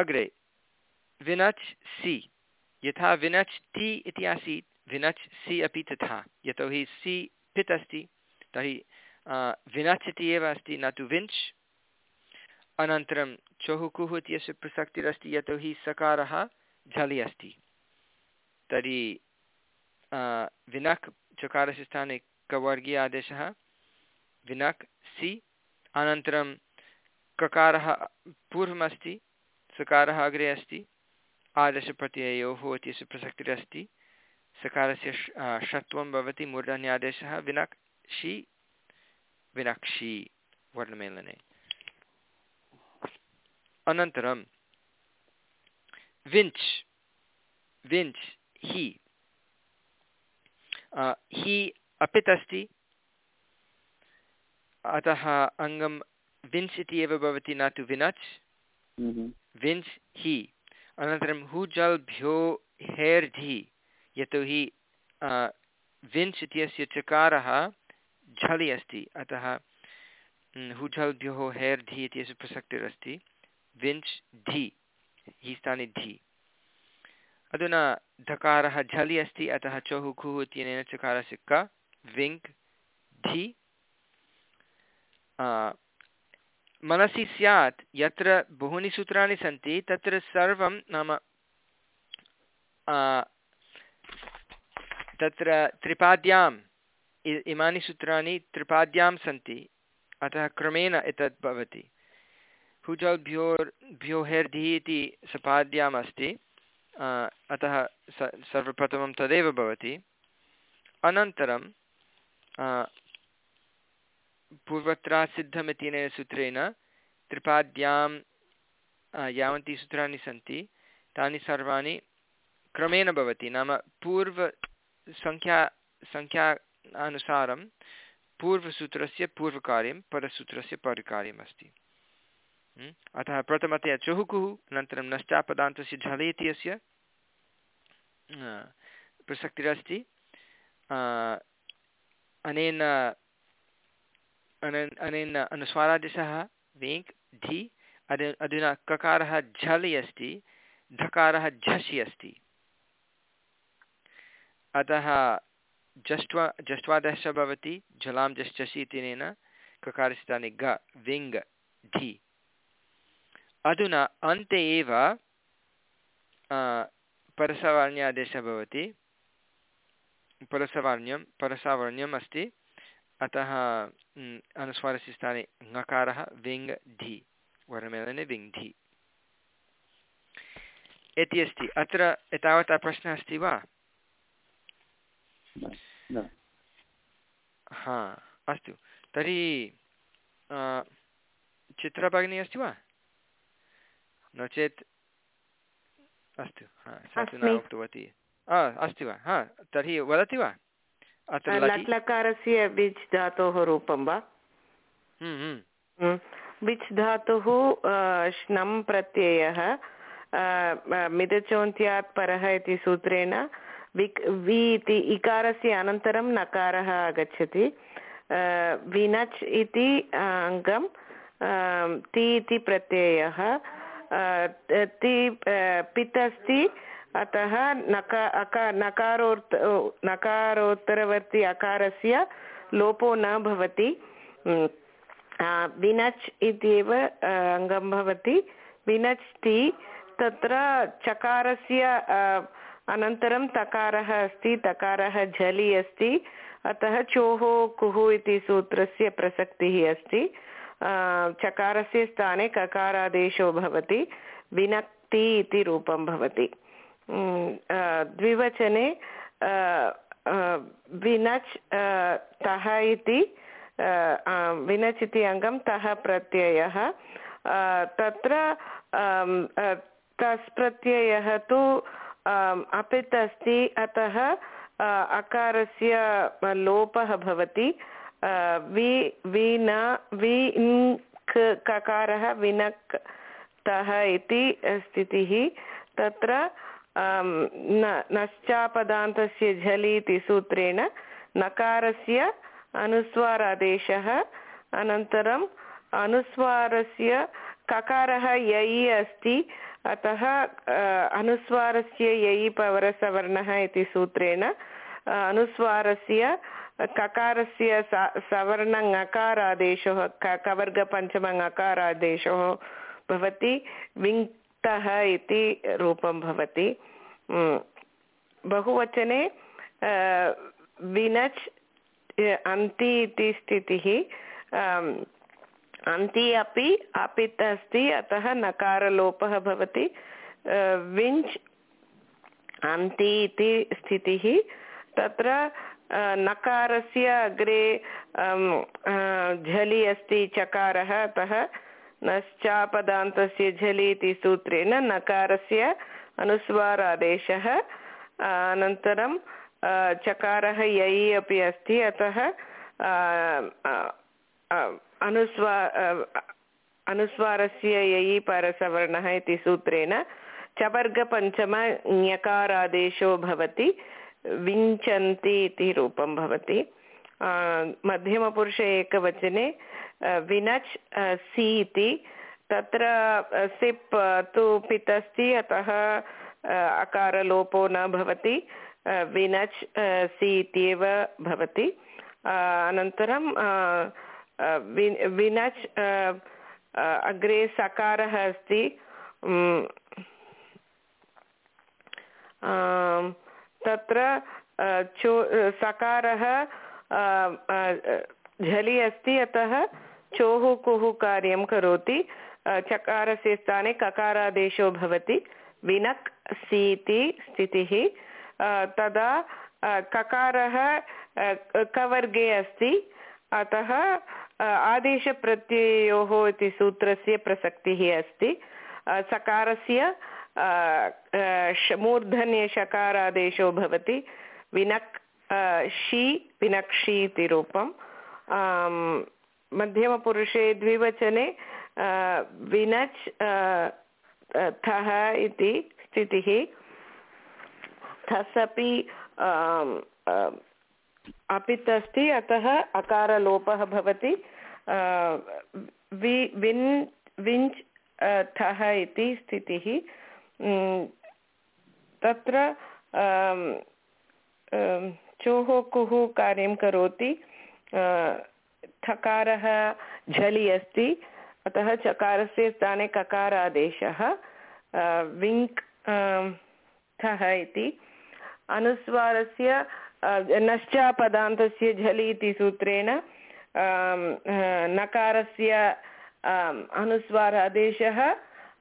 अग्रे। विनच् सि। यथा विनच् ति इति आसीत् विनच् सि अपि तथा। यतोहि सि पित् अस्ति तर्हि विनच् इति एव अस्ति न तु विञ्च्। अनन्तरं चहुकुः इत्यस्य प्रसक्तिरस्ति यतोहि सकारः झलि अस्ति। तर्हि विनक् चकारस्य स्थाने कवर्गीय आदेशः। विनक् सि। अनन्तरं ककारः पूर्वमस्ति, सकारः अग्रे अस्ति आदर्शप्रत्ययोः इत्यस्य प्रसक्तिरस्ति सकारस्य षत्वं भवति मूर्धन्यादेशः विनक्षि विनक्षि वर्णमेलने। अनन्तरं विञ्च्। विञ्च् हि। हि अपित् अस्ति अतः अङ्गं विञ्च् इति एव भवति न तु विनच्। विञ्च् हि। अनन्तरं हुजल्भ्यो हेर्धि यतोहि विञ्च् इत्यस्य चकारः झलि अस्ति। अतः हुझल्भ्योः हेर्धि इत्यस्य प्रसक्तिरस्ति। विञ्च् धि। हि स्थाने धि। अधुना धकारः झलि अस्ति। अतः चोः खुः इत्यनेन चकारस्य क। विङ्क् धि मनसि स्यात्, यत्र बहूनि सूत्राणि सन्ति, तत्र सर्वं नाम तत्र त्रिपाद्याम् इमानि सूत्राणि त्रिपाद्यां सन्ति, अतः क्रमेण एतत् भवति। हुजल्भ्योर् भ्योहेर्धिः इति सपाद्याम् अस्ति अतः स, सर्वप्रथमं तदेव भवति। अनन्तरं पूर्वत्र सिद्धमित्यनेन सूत्रेण त्रिपाद्यां यावन्ति सूत्राणि सन्ति, तानि सर्वाणि क्रमेण भवति, नाम पूर्वसङ्ख्या सङ्ख्या अनुसारं पूर्वसूत्रस्य पूर्वकार्यं, परसूत्रस्य परिकार्यम् अस्ति अतः प्रथमतया चुहुकुः, अनन्तरं नश्चापदान्तस्य झले इति अस्य प्रसक्तिरस्ति। अनेन अनेन अनुस्वारादेशः, वेङ्क्, धि अधु अधुना ककारः झलि अस्ति, धकारः झषि अस्ति। अतः जष्ट्वा जष्ट्वादश भवति, झलां जश्चसि इत्यनेन ककारस्थाने ग विङ् धि। अधुना अन्ते एव परसवर्ण्यादेशः भवति। परसवर्ण्यं परसावर्ण्यम् अस्ति। अतः अनुस्वारस्य स्थाने ङकारः विङ् धि। वर्णमेलने विङ् धि। इति अस्ति। अत्र एतावता प्रश्नः अस्ति वा? हा अस्तु। तर्हि चित्रभगिनी अस्ति वा? नो चेत् अस्तु। हा सा तु न उक्तवती। अस्ति वा? हा तर्हि वदति वा? अत्र लट्लकारस्य बिच् धातोः रूपं वा? हम्म, हम्म। बिच् धातुः श्नं प्रत्ययः मिदचोन्त्यात् परः इति सूत्रेण विक् वि इति इकारस्य अनन्तरं नकारः आगच्छति। विनच् इति अङ्गं ति इति प्रत्ययः ति पित् अस्ति अतः नका अका नकारोत् नकारोत्तरवर्ति अकारस्य लोपो न भवति। विनच् इत्येव अङ्गं भवति। विनच् ति तत्र चकारस्य अनन्तरं तकारः अस्ति, तकारः झलि अस्ति। अतः चोः, कुः इति सूत्रस्य प्रसक्तिः अस्ति। चकारस्य स्थाने ककारादेशो भवति। विनक्ति इति रूपं भवति। द्विवचने विनच् तः इति विनच् इति अङ्गं तः प्रत्ययः। तत्र तस् प्रत्ययः तु अपित् अस्ति, अतः अकारस्य लोपः भवति। वि विन वि ककारः विनक् तः इति स्थितिः। तत्र नश्चापदान्तस्य झलि इति सूत्रेण नकारस्य अनुस्वारादेशः, अनन्तरम् अनुस्वारस्य ककारः यै अस्ति, अतः अनुस्वारस्य यै पवरसवर्णः इति सूत्रेण अनुस्वारस्य ककारस्य सवर्णङकारादेशः कवर्गपञ्चमङकारादेशः भवति, विङ्क्तः इति रूपं भवति। बहुवचने विनच् अन्ति इति स्थितिः अन्ति अपि अपित् अस्ति अतः नकारलोपः भवति विञ्च् अन्ति इति स्थितिः तत्र नकारस्य अग्रे झलि अस्ति चकारः अतः नश्चापदान्तस्य झलि इति सूत्रेण नकारस्य अनुस्वारादेशः। अनन्तरं चकारः यै अपि अस्ति, अतः अनुस्वा अनुस्वारस्य ययि परसवर्णः इति सूत्रेण चवर्गपञ्चम ञकारादेशो भवति, विञ्चन्ति इति रूपं भवति। मध्यमपुरुषे एकवचने विनच् सि इति तत्र सिप् तु पित् अस्ति अतः अकारलोपो न भवति विनच् सि इत्येव भवति। अनन्तरं विनच् अग्रे सकारः अस्ति। तत्र चो सकारः झलि अस्ति, अतः चोः कुः कार्यं करोति? चकारस्य स्थाने ककारादेशो भवति। विनक् सि इति स्थितिः तदा ककारः कवर्गे अस्ति। अतः आदेशप्रत्ययोः इति सूत्रस्य प्रसक्तिः अस्ति। सकारस्य मूर्धन्यषकारादेशो भवति। विनक् षि विनक्षि इति रूपं मध्यमपुरुषे द्विवचने विनच् थः इति स्थितिः। थस् अपि अपित् अस्ति अतः अकारलोपः भवति। वि, विन्, विञ्च् थः इति स्थितिः। तत्र चोः कुः कार्यं करोति। थकारः झलि अस्ति। अतः चकारस्य स्थाने ककारादेशः विङ्क् थः इति। अनुस्वारस्य नश्चापदान्तस्य झलि इति सूत्रेण नकारस्य अनुस्वार आदेशः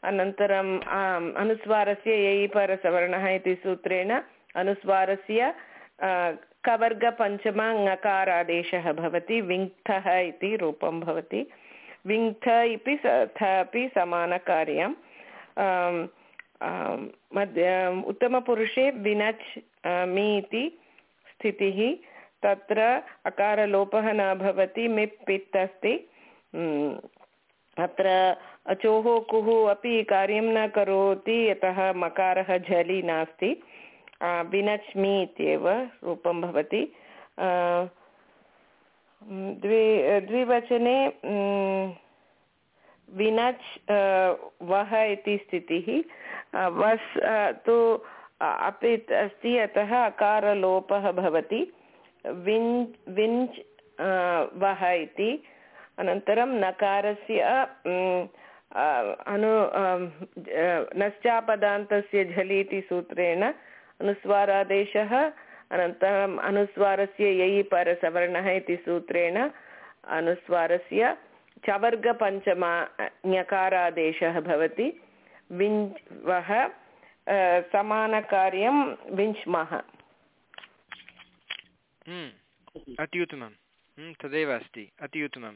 अनन्तरम् अनुस्वारस्य ययि परसवर्णः इति सूत्रेण, अनुस्वारस्य कवर्गपञ्चम ङकारादेशः भवति विङ्क्थः इति रूपं भवति। विङ्क्थ इति थ अपि समानकार्यं मध्य उत्तमपुरुषे विनच् मि इति स्थितिः, तत्र अकारलोपः न भवति, मिप् पित् अस्ति। अत्र अचोः कुः अपि कार्यं न करोति, यतः मकारः झलि नास्ति। विनच्मि इत्येव रूपं भवति। द्वि, द्विवचने विनच् वः इति स्थितिः। वस् तु अपि अस्ति, अतः अकारलोपः भवति। विञ् विञ्च् वः इति। अनन्तरं नकारस्य अनु नश्चापदान्तस्य झलि इति सूत्रेण अनुस्वारादेशः अनन्तरम् अनुस्वारस्य ययि परसवर्णः इति सूत्रेण अनुस्वारस्य चवर्गपञ्चमा ञकारादेशः भवति। विञ् वः समानकार्यं विञ्च्मः हम्म, अति उत्तमं हम्म, तदेव अस्ति अति उत्तमं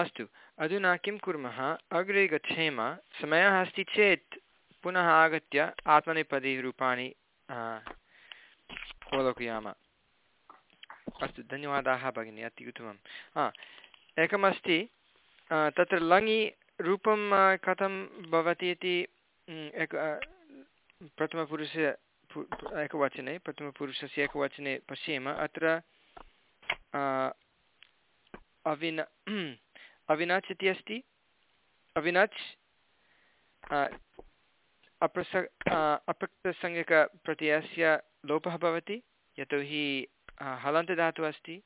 अस्तु अधुना किं कुर्मः? अग्रे गच्छेम। समयः अस्ति चेत् पुनः आगत्य आत्मनेपदीरूपाणि अवलोकयाम अस्तु, धन्यवादाः भगिनि, अति उत्तमं हा, एकमस्ति तत्र लङि रूपं कथं भवति इति एक प्रथमपुरुषस्य एकवचने प्रथमपुरुषस्य एकवचने पश्येम। अत्र अविन अविनच् इति अस्ति। अविनच् अप्रस अपृक्तसंज्ञकप्रत्ययस्य लोपः भवति यतोहि हलन्तदातुः अस्ति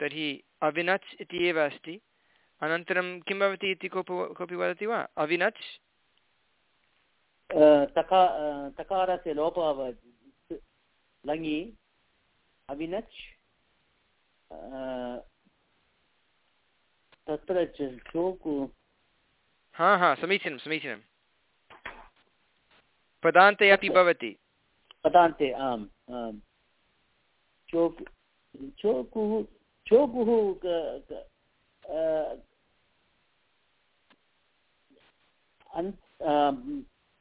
तर्हि अविनच् इति एव अस्ति। अनन्तरं किं भवति इति कोप कोऽपि वदति वा? अविनच्? तका तकारस्य लोपः भवति लङि अविनच् तत्र चोकु हा हा समीचीनं समीचीनं। पदान्ते अपि भवति। पदान्ते आम् आम्। चोक् चोकुः चोकुः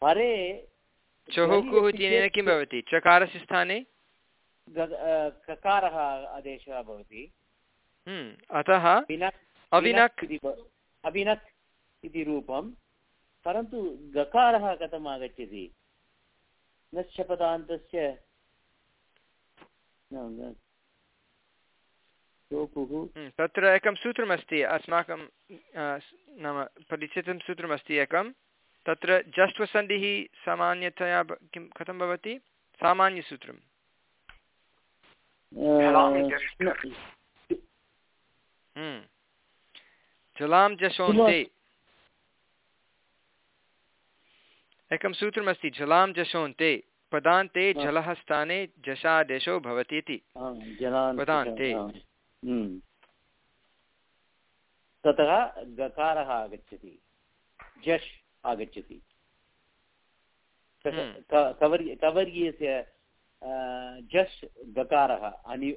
परे चहुकुः किं भवति? चकारस्य स्थाने? ककारः आदेशः भवति। हम्म, अतः अविनक् अविनक् इति रूपं। परन्तु गकारः कथम् आगच्छति? नश्यपदान्तस्य हम्म, तत्र एकं सूत्रमस्ति अस्माकं नाम परिचितं सूत्रमस्ति एकं। तत्र जष्ट्वसन्धिः सामान्यतया किं कथं भवति? सामान्यसूत्रं हम्म। जलां जशोन्ते एकं सूत्रमस्ति जलां जशोन्ते पदान्ते जलः स्थाने जशादेशो भवति इति। पदान्ते। हम्म। ततः गकारः आगच्छति जश् आगच्छति। हम्म। कवर्यस्य जश् गकारः अनि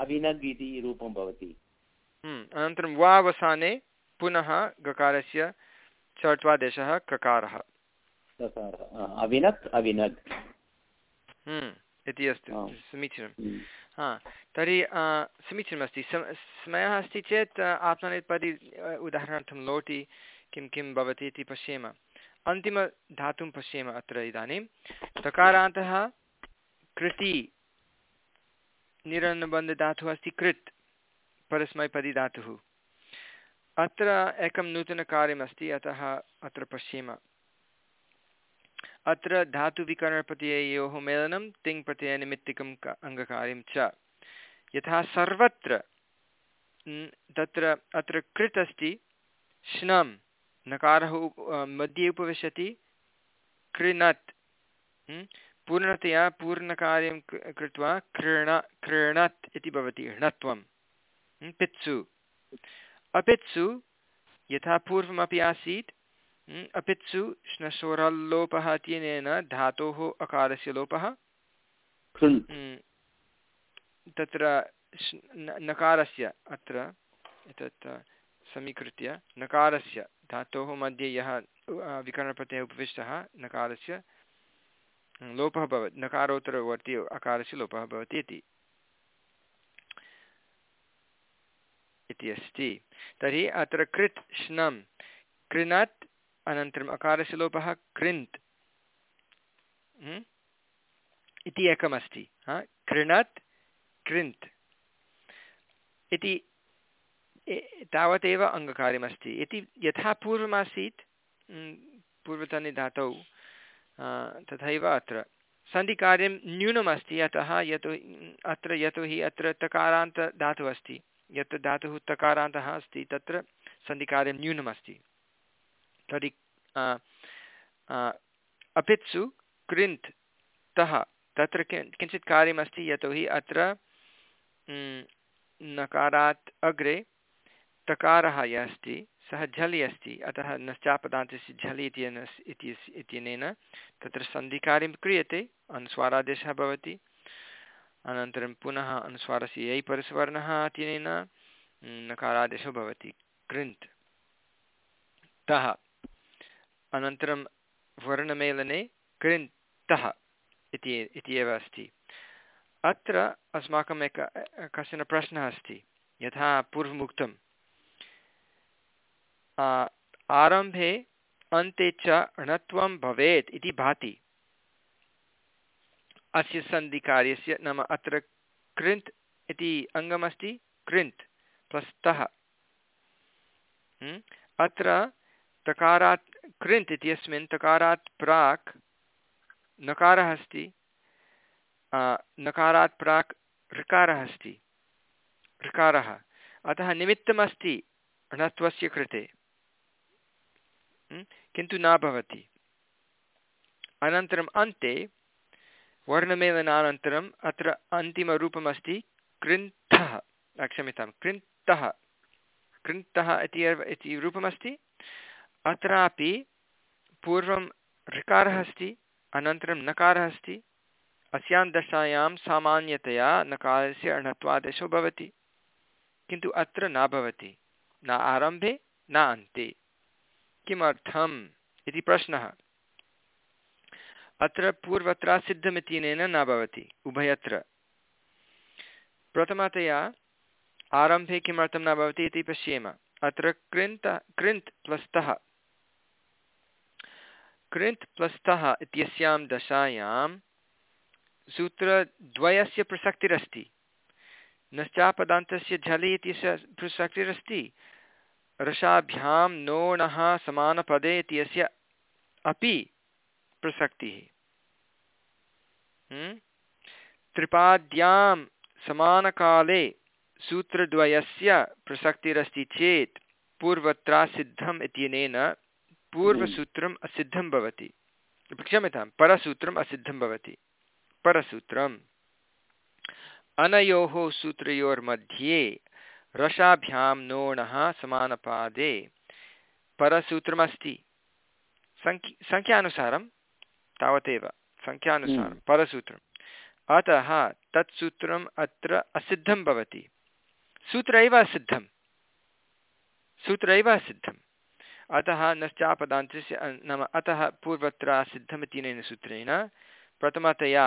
अभिनग् इति रूपं भवति। हम्म। अनन्तरं वावसाने पुनः गकारस्य चट्वादेशः ककारः। अविनक् अविनग् हम्म, इति अस्ति समीचीनं। हा तर्हि समीचीनमस्ति समयः अस्ति चेत् आत्मनेपदि उदाहरणार्थं लोटि किं किं भवति इति पश्येम अन्तिमधातुं पश्येम अत्र इदानीं तकारान्तः कृति निरनुबन्धधातुः अस्ति कृत् परस्मैपदी धातुः अत्र एकं नूतनकार्यमस्ति अतः अत्र पश्येम अत्र धातुविकरणप्रत्ययोः मेलनं तिङ्प्रत्ययनिमित्तिकम् अङ्गकार्यं च। यथा सर्वत्र तत्र, अत्र कृत् अस्ति श्नं, नकारः मध्ये उपविशति, कृणत् पूर्णतया पूर्णकार्यं कृत्वा क्रीण क्रीणत् इति भवति, णत्वं पित्सु। अपित्सु यथा पूर्वमपि आसीत् अपित्सु श्नस्वरल्लोपः इत्यनेन धातोः अकारस्य लोपः। तत्र नकारस्य अत्र एतत् समीकृत्य नकारस्य धातोः मध्ये यः विकरणप्रत्ययः उपविष्टः नकारस्य लोपः भवति नकारोत्तरवर्ति अकारस्य लोपः भवति इति। इति अस्ति। तर्हि अत्र कृत् श्नं कृणत् अनन्तरम् अकारस्य लोपः कृन्त्। हम्म? इति एकमस्ति कृणत् कृन्त्। इति तावदेव अङ्गकार्यमस्ति। इति यथा पूर्वमासीत् हम्म, पूर्वतने धातौ तथैव अत्र। सन्धिकार्यं न्यूनमस्ति अतः यतो अत्र यतोहि अत्र तकारान्तधातुः अस्ति। यत् धातुः तकारान्तः अस्ति तत्र सन्धिकार्यं न्यूनमस्ति। तर्हि अपित्सु कृन्त् तः, तत्र किञ्चित् कार्यमस्ति, यतोहि अत्र नकारात् अग्रे तकारः यः अस्ति, सः झलि अस्ति, अतः नश्चापदान्तस्य झलि इत्येन इत्यनेन तत्र सन्धिकार्यं क्रियते, अनुस्वारादेशः भवति, अनन्तरं पुनः अनुस्वारस्य यै परस्वर्णः इत्यनेन नकारादेशो भवति, कृन्त् तः। अनन्तरं वर्णमेलने कृन्तः इति इति एव अस्ति। अत्र अस्माकम् एक, कश्चन प्रश्नः अस्ति, यथा पूर्वमुक्तम् आरम्भे अन्ते च णत्वं भवेत् इति भाति। अस्य सन्धिकार्यस्य नाम अत्र कृन्त् इति अङ्गमस्ति, कृन्त् प्लस् तः। हम्म? अत्र तकारात् कृन्त् इत्यस्मिन् तकारात् प्राक् नकारः अस्ति नकारात् प्राक् ऋकारः अस्ति, ऋकारः। अतः निमित्तमस्ति णत्वस्य कृते। किन्तु न भवति। अनन्तरम् अन्ते वर्णमेलनानन्तरम् अत्र अन्तिमरूपमस्ति कृन्तः। क्षम्यतां कृन्तः। कृन्तः इति इति रूपमस्ति। अत्रापि पूर्वं ऋकारः अस्ति, अनन्तरं नकारः अस्ति। अस्यां दशायां सामान्यतया नकारस्य अणत्वादेशो भवति, किन्तु अत्र न भवति। न आरम्भे, न अन्ते। किमर्थम् इति प्रश्नः। अत्र पूर्वत्र सिद्धमित्यनेन न भवति, उभयत्र। प्रथमतया, आरम्भे किमर्थं न भवति इति पश्येम। अत्र कृन्त, कृन्त् प्लस्तः कृन्त् प्लस्तः इत्यस्यां दशायां सूत्रद्वयस्य प्रसक्तिरस्ति। नश्चापदान्तस्य झलि इत्यस्य प्रसक्तिरस्ति। रसाभ्यां नोणः समानपदे इत्यस्य अपि प्रसक्तिः। हम्म? त्रिपाद्यां समानकाले सूत्रद्वयस्य प्रसक्तिरस्ति चेत् पूर्वत्रासिद्धम् इत्यनेन पूर्वसूत्रम् असिद्धं भवति। क्षम्यतां परसूत्रम् असिद्धं भवति। परसूत्रम्। अनयोः सूत्रयोर्मध्ये रसाभ्यां नोणः समानपादे परसूत्रमस्ति। सङ्ख् सङ्ख्यानुसारं तावदेव सङ्ख्यानुसारं हम्म। परसूत्रम्। अतः तत् सूत्रम् अत्र असिद्धं भवति। सूत्र एव असिद्धं सूत्र एव असिद्धम्। अतः नश्चापदान्तस्य नाम अतः पूर्वत्र असिद्धमित्यनेन सूत्रेण प्रथमतया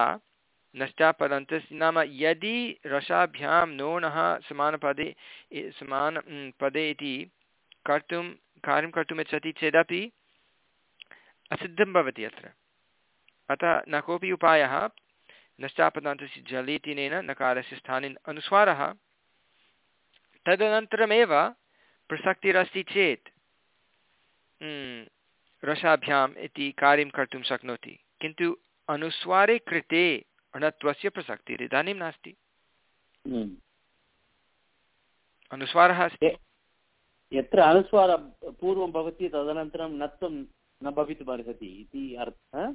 नश्चापदन्तस्य नाम यदि रसाभ्यां नोणः समानपदे समान पदे इति कर्तुं, कार्यं कर्तुमिच्छति चेदपि असिद्धं भवति अत्र। अतः न कोऽपि उपायः नश्चापदान्तस्य जलेतिनेन नकारस्य स्थाने अनुस्वारः। तदनन्तरमेव प्रसक्तिरस्ति चेत् रसाभ्याम् इति कार्यं कर्तुं शक्नोति किन्तु अनुस्वारे कृते अणत्वस्य प्रसक्तिः इदानीं नास्ति हम्म। अनुस्वारः अस्ति यत्र अनुस्वारः पूर्वं भवति तदनन्तरं नत्वं न भवितुमर्हति इति अर्थः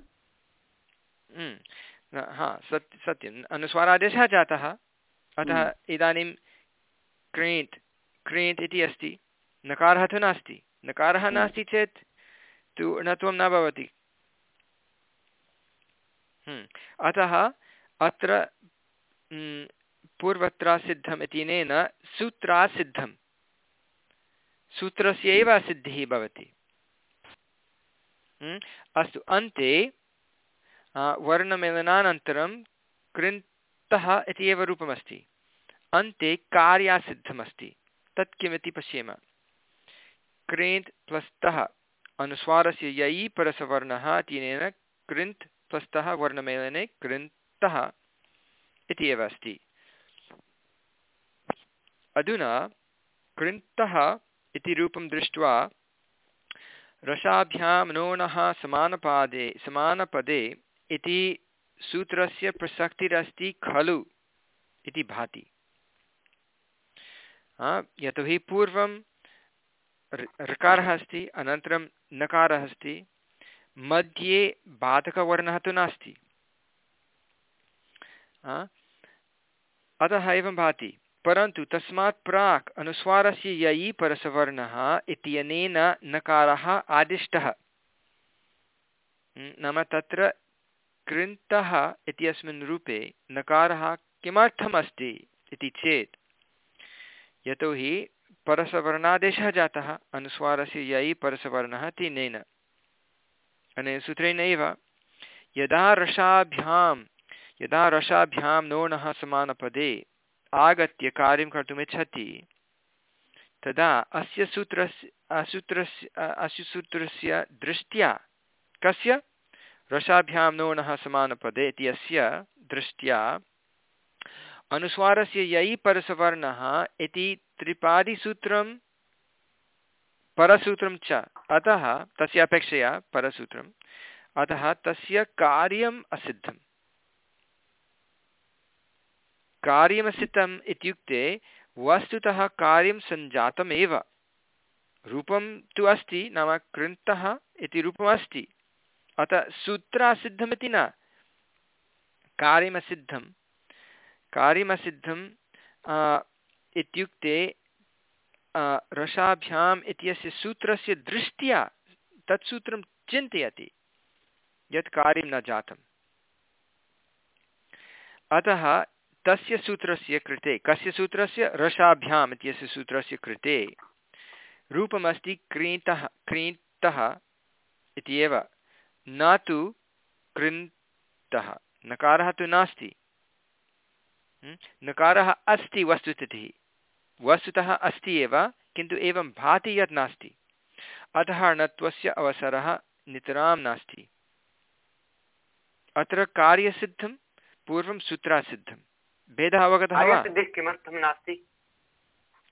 हम्म। हा सत् सत्यम् अनुस्वारादेशः जातः अतः हम्म। इदानीं क्रीण्ट् क्रीण्ट् इति अस्ति नकारः तु नास्ति नकारः नास्ति चेत् तु णत्वं न भवति। अतः अत्र पूर्वत्रासिद्धम् इत्यनेन सूत्रासिद्धं सूत्रस्य एव सिद्धिः भवति। अस्तु अन्ते वर्णमेलनानन्तरं कृन्तः इति एव रूपमस्ति। अन्ते कार्यासिद्धमस्ति। तत् किमिति पश्येम। क्रेन्त् प्लस्तः। अनुस्वारस्य ययि परसवर्णः इत्यनेन कृन्त् प्लस्तः वर्णमेलने कृन्तः इति एव अस्ति। अधुना कृन्तः इति रूपं दृष्ट्वा रसाभ्यां नोणः समानपादे, समानपदे इति सूत्रस्य प्रसक्तिरस्ति खलु इति भाति। यतोहि पूर्वं ऋकारः अस्ति, अनन्तरं नकारः अस्ति, मध्ये बाधकवर्णः तु नास्ति। अतः एवं भाति। परन्तु तस्मात् प्राक् अनुस्वारस्य ययि परसवर्णः इत्यनेन नकारः आदिष्टः। नाम तत्र कृन्तः इत्यस्मिन् रूपे नकारः किमर्थम् अस्ति इति चेत्, यतोहि परसवर्णादेशः जातः, अनुस्वारस्य ययि परसवर्णः तेनेन। अनेन सूत्रेणैव, यदा रसाभ्यां यदा रसाभ्यां नोणः समानपदे आगत्य कार्यं कर्तुमिच्छति तदा अस्य सूत्रस्य असूत्रस्य अस्य सूत्रस्य दृष्ट्या कस्य? रसाभ्यां नोणः समानपदे इत्यस्य दृष्ट्या अनुस्वारस्य यै परसवर्णः इति त्रिपादिसूत्रं, परसूत्रं च। अतः तस्य अपेक्षया परसूत्रम्। अतः तस्य कार्यम् असिद्धम्। कार्यमसितम् इत्युक्ते वस्तुतः कार्यं सञ्जातमेव। रूपं तु अस्ति, नाम कृन्तः इति रूपमस्ति अतः सूत्रासिद्धमिति न। कार्यमसिद्धं कार्यमसिद्धं इत्युक्ते रसाभ्याम् इत्यस्य सूत्रस्य दृष्ट्या तत् सूत्रं चिन्तयति, यत् कार्यं न जातम्। अतः तस्य सूत्रस्य कृते, कस्य सूत्रस्य? रसाभ्याम् इत्यस्य सूत्रस्य कृते रूपमस्ति क्रीतः क्रीतः इत्येव, न तु कृन्तः, नकारः तु नास्ति। नकारः अस्ति वस्तुस्थितिः। वस्तुतः अस्ति एव किन्तु एवं भाति यत् नास्ति। अतः णत्वस्य अवसरः नितरां नास्ति। अत्र कार्यसिद्धं पूर्वं सूत्रासिद्धं। भेदः अवगतः वा? किमर्थं नास्ति?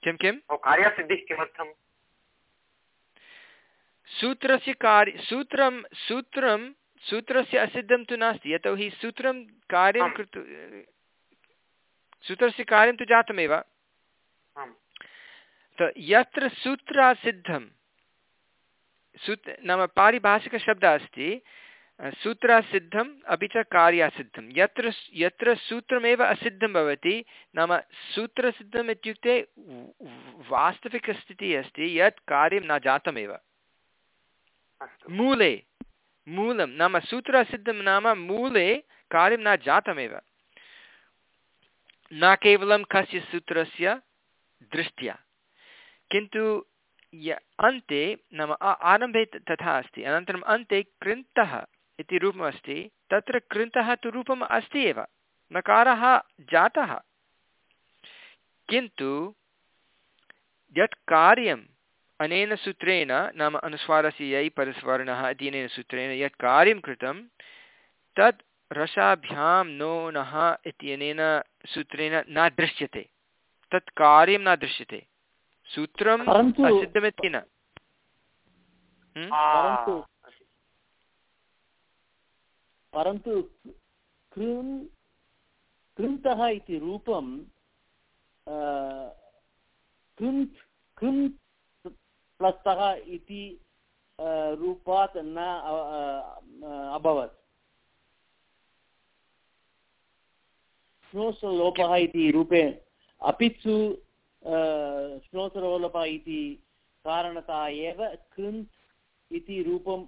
किं किं? कार्यसिद्धिः किमर्थं? सूत्रस्य कार्य सूत्रं सूत्रं सूत्रस्य असिद्धं तु नास्ति यतोहि सूत्रं कार्यं। कृतु सूत्रस्य कार्यं तु जातमेव त यत्र सूत्रासिद्धं सूत् नाम पारिभाषिकशब्दः अस्ति सूत्रासिद्धम् अपि च कार्यासिद्धं। यत्र यत्र सूत्रमेव असिद्धं भवति नाम सूत्रसिद्धम् इत्युक्ते वास्तविकस्थितिः अस्ति यत् कार्यं न जातमेव। मूले मूलं नाम सूत्रसिद्धं नाम मूले कार्यं न जातमेव। न केवलं कस्य सूत्रस्य दृष्ट्या, किन्तु य अन्ते नाम आरम्भे तथा अस्ति, अनन्तरम् अन्ते कृन्तः इति रूपमस्ति तत्र कृन्तः तु रूपम् अस्ति एव, नकारः जातः। किन्तु यत् कार्यम् अनेन सूत्रेण नाम अनुस्वारस्य यै परस्वर्णः इत्यनेन सूत्रेण यत् कार्यं कृतं, तत् रसाभ्यां नो नः इत्यनेन सूत्रेण न दृश्यते। तत् कार्यं न दृश्यते। सूत्रम् असिद्धमिति न? परन्तु कृन् कृन्तः इति रूपं कृन्त् कृन्त् प्लस्तः इति रूपात् न अभवत्। श्नोसलोपः इति रूपे अपि तु श्नोसरोलोपः इति कारणतः एव कृन्त् इति रूपं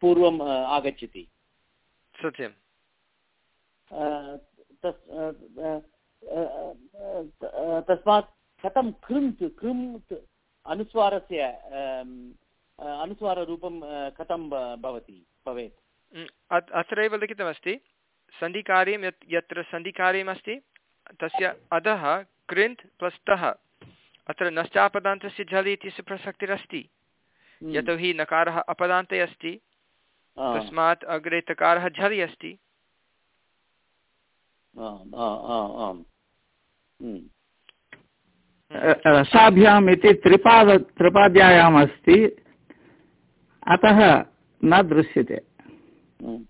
पूर्वम् आगच्छति। सत्यं तस् तस्मात् कथं कृन्त् कृन्त् अनुस्वारस्य अनुस्वाररूपं कथं भवति भवेत्? अत्रैव लिखितमस्ति। सन्धिकार्यं यत् यत्र सन्धिकार्यमस्ति तस्य अधः कृन्त् प्लस् तः। अत्र नश्चापदान्तस्य झलि इत्यस्य प्रसक्तिरस्ति हम्म। यतोहि नकारः अपदान्ते अस्ति तस्मात् अग्रे तकारः झलि अस्ति। आम्, आ, आ, आम्। हम्म। रसाभ्याम् इति त्रिपाद त्रिपाद्यायाम् अस्ति अतः न दृश्यते। हम्म, हम्म,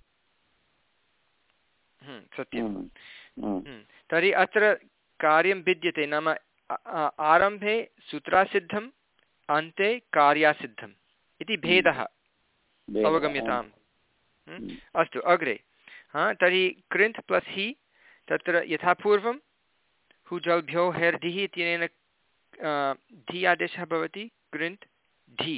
सत्यं हम्म, हम्म, हम्म, तर्हि अत्र कार्यं भिद्यते नाम आरम्भे सूत्रासिद्धम् अन्ते कार्यासिद्धम् इति भेदः अवगम्यताम्। अस्तु अग्रे। हा तर्हि कृन्त् प्लस् हि तत्र यथा पूर्वं हुजल्भ्यो हेर्धिः इत्यनेन धि आदेशः भवति कृन्त् धि।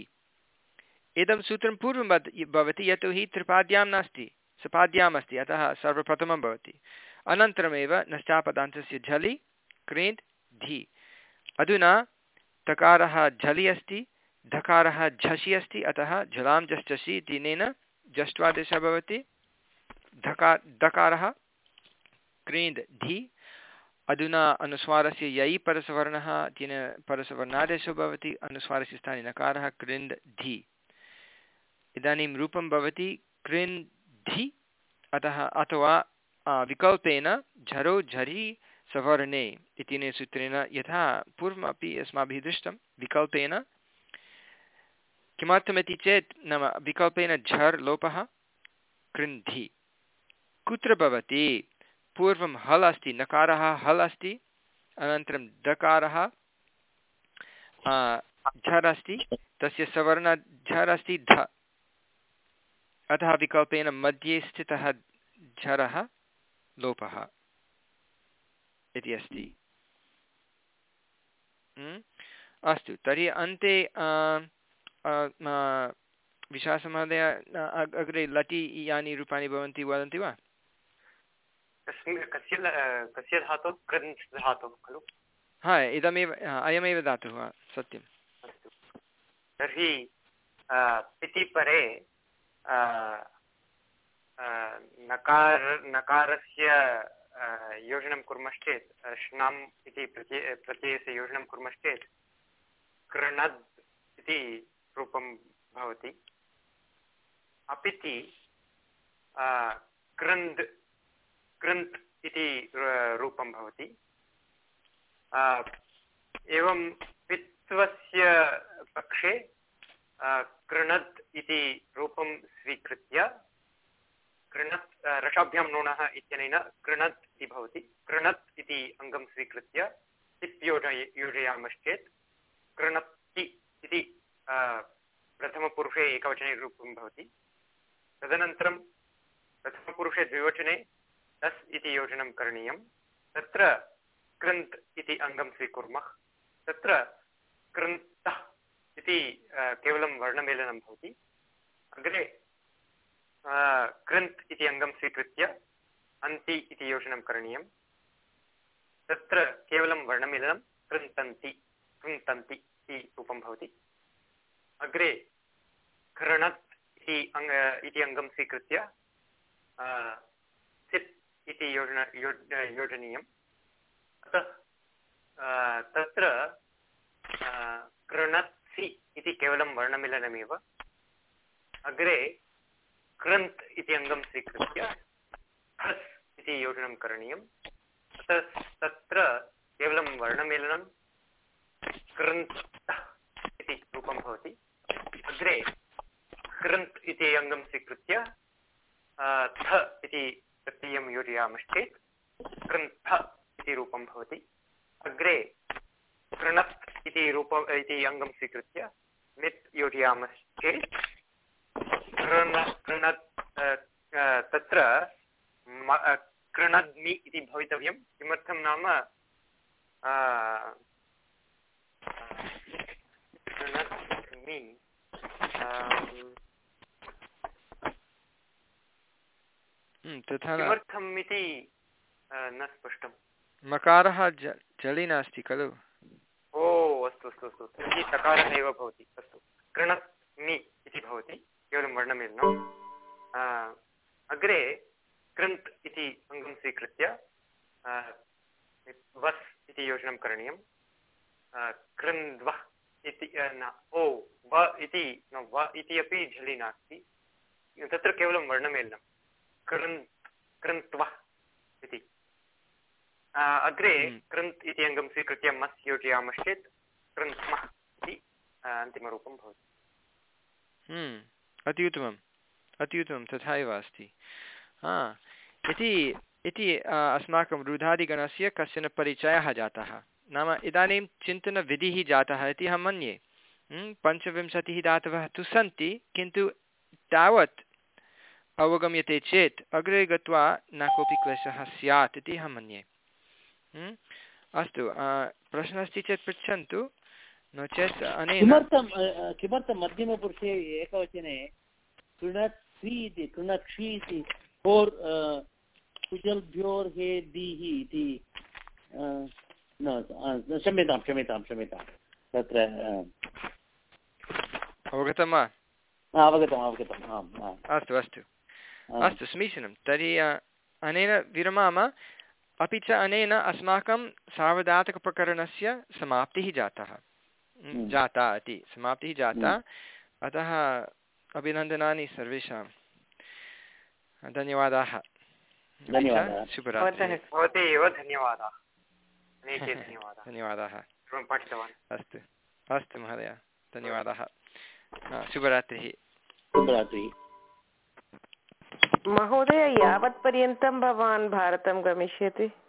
इदं सूत्रं पूर्वं भवति यतोहि त्रिपाद्यां नास्ति। सपाद्याम् अस्ति अतः सर्वप्रथमं भवति। अनन्तरमेव नश्चापदान्तस्य झलि, क्रेन्त्, धि। अधुना तकारः झलि अस्ति, धकारः झषि अस्ति, अतः झलां जश्चषि इत्यनेन जष्ट्वादेशः भवति। धका दकारः क्रेन्द् धि। अधुना अनुस्वारस्य यै परसवर्णः तेन परसवर्णादेशो भवति, अनुस्वारस्य स्थाने नकारः कृन्द् धि। इदानीं रूपं भवति कृन्धि अतः अथवा विकल्पेन झरो झरि सवर्णे इत्यनेन सूत्रेण यथा पूर्वमपि अस्माभिः दृष्टं विकल्पेन। किमर्थमिति चेत्, नाम विकल्पेन झर् लोपः, कृन्धि। कुत्र भवति? पूर्वं हल् अस्ति, नकारः हल् अस्ति, अनन्तरं दकारः झर् अस्ति, तस्य सवर्ण झर् अस्ति, ध। अतः विकल्पेन मध्ये स्थितः झरः लोपः इति अस्ति। हम्म? अस्तु तर्हि अन्ते विश्वासमहोदय अग्रे लटि यानि रूपाणि भवन्ति वदन्ति वा? कस्मिन् कस्य धातुः? धातुः खलु? हा इदमेव अयमेव धातुः अस्तु। तर्हि पिति परे नकार, नकारस्य योजनं कुर्मश्चेत् श्नाम् इति प्रत्यय प्रत्ययस्य योजनं कुर्मश्चेत्, कृणद् इति रूपं भवति। अपिति कृन्द्, कृन्त् इति रूपं भवति। एवं पित्वस्य पक्षे कृणत् इति रूपं स्वीकृत्य कृणत् रसाभ्यां नूनः इत्यनेन कृणत् इति भवति। कृणत् इति अङ्गं स्वीकृत्य तिप् योजय, योजयामश्चेत् कृणत्ति इति प्रथमपुरुषे एकवचने रूपं भवति। तदनन्तरं प्रथमपुरुषे द्विवचने तस् इति योजनं करणीयं। तत्र कृन्त् इति अङ्गं स्वीकुर्मः। तत्र कृन्तः इति केवलं वर्णमेलनं भवति। अग्रे कृन्त् इति अङ्गं स्वीकृत्य अन्ति इति योजनं करणीयं। तत्र केवलं वर्णमेलनं कृन्तन्ति कृन्तन्ति इति रूपं भवति। अग्रे कृणत् इति अङ्ग इति अङ्गं स्वीकृत्य सित् इति योजन योज योजनीयम्। अतः तत्र अ, कृणत्सि इति केवलं वर्णमिलनमेव। अग्रे कृन्त् इति अङ्गं स्वीकृत्य हस् इति योजनं करणीयम्। अतः तत्र केवलं वर्णमेलनं, कृन्तः इति रूपं भवति। अग्रे कृन्त् इति अङ्गं स्वीकृत्य थ इति प्रत्ययं योजयामश्चेत् कृन्थ इति रूपं भवति। अग्रे कृणत् इति रूप इति अङ्गं स्वीकृत्य मित् योजयामश्चेत् तत्र कृणद्मि इति भवितव्यं। किमर्थं नाम कृणद्मि हम्म, किमर्थम् इति न स्पष्टम्। मकारः जलि नास्ति खलु? अस्तु अस्तु अस्तु। तर्हि तकारः एव भवति अस्तु। कृणत् इति भवति केवलं वर्णमेलनम् अग्रे कृन्त् इति अङ्गं स्वीकृत्य वस् इति योजनं करणीयं कृन्द्वः इति न ओ व इति न व इति अपि झलि नास्ति। तत्र केवलं वर्णमेलनं। कृन् कृन्त्वः इति। अग्रे हम्म। कृन्त् इति अङ्गं स्वीकृत्य मस् योजयामश्चेत् कृन्त्मः इति अन्तिमरूपं भवति। हम्म, अति उत्तमम् अति उत्तमं तथा एव अस्ति। हा इति इति अस्माकं रुधादिगणस्य कश्चन परिचयः जातः। नाम इदानीं चिन्तनविधिः जातः इति अहं मन्ये। हम्म, पञ्चविंशतिः धातवः तु सन्ति किन्तु तावत् अवगम्यते चेत् अग्रे गत्वा न कोऽपि क्लेशः स्यात् इति अहं मन्ये। हम्म, अस्तु प्रश्नः अस्ति चेत् पृच्छन्तु। नो चेत् अनेन किमर्थं किमर्थं मध्यमपुरुषे एकवचने कृणत्सि इति कृणक्षि इति फोर् कुशल्भ्योर् हे दीः इति न क्षम्यतां क्षम्यतां क्षम्यतां तत्र अवगतं वा? अवगतम् अवगतम् आम् अस्तु अस्तु। अस्तु समीचीनं। तर्हि अनेन विरमाम अपि च अनेन अस्माकं सार्वधातुकप्रकरणस्य समाप्तिः जातः। जाता इति। समाप्तिः जाता। अतः अभिनन्दनानि सर्वेषां धन्यवादाः। धन्यवादाः। शुभरात्रिः। भवते एव धन्यवादाः। धन्यवादाः। धन्यवादाः। सर्वं पाठितवान्। अस्तु। अस्तु महोदय। धन्यवादाः। हा, शुभरात्रिः। शुभरात्रिः। महोदय यावत्पर्यन्तं भवान् भारतं गमिष्यति?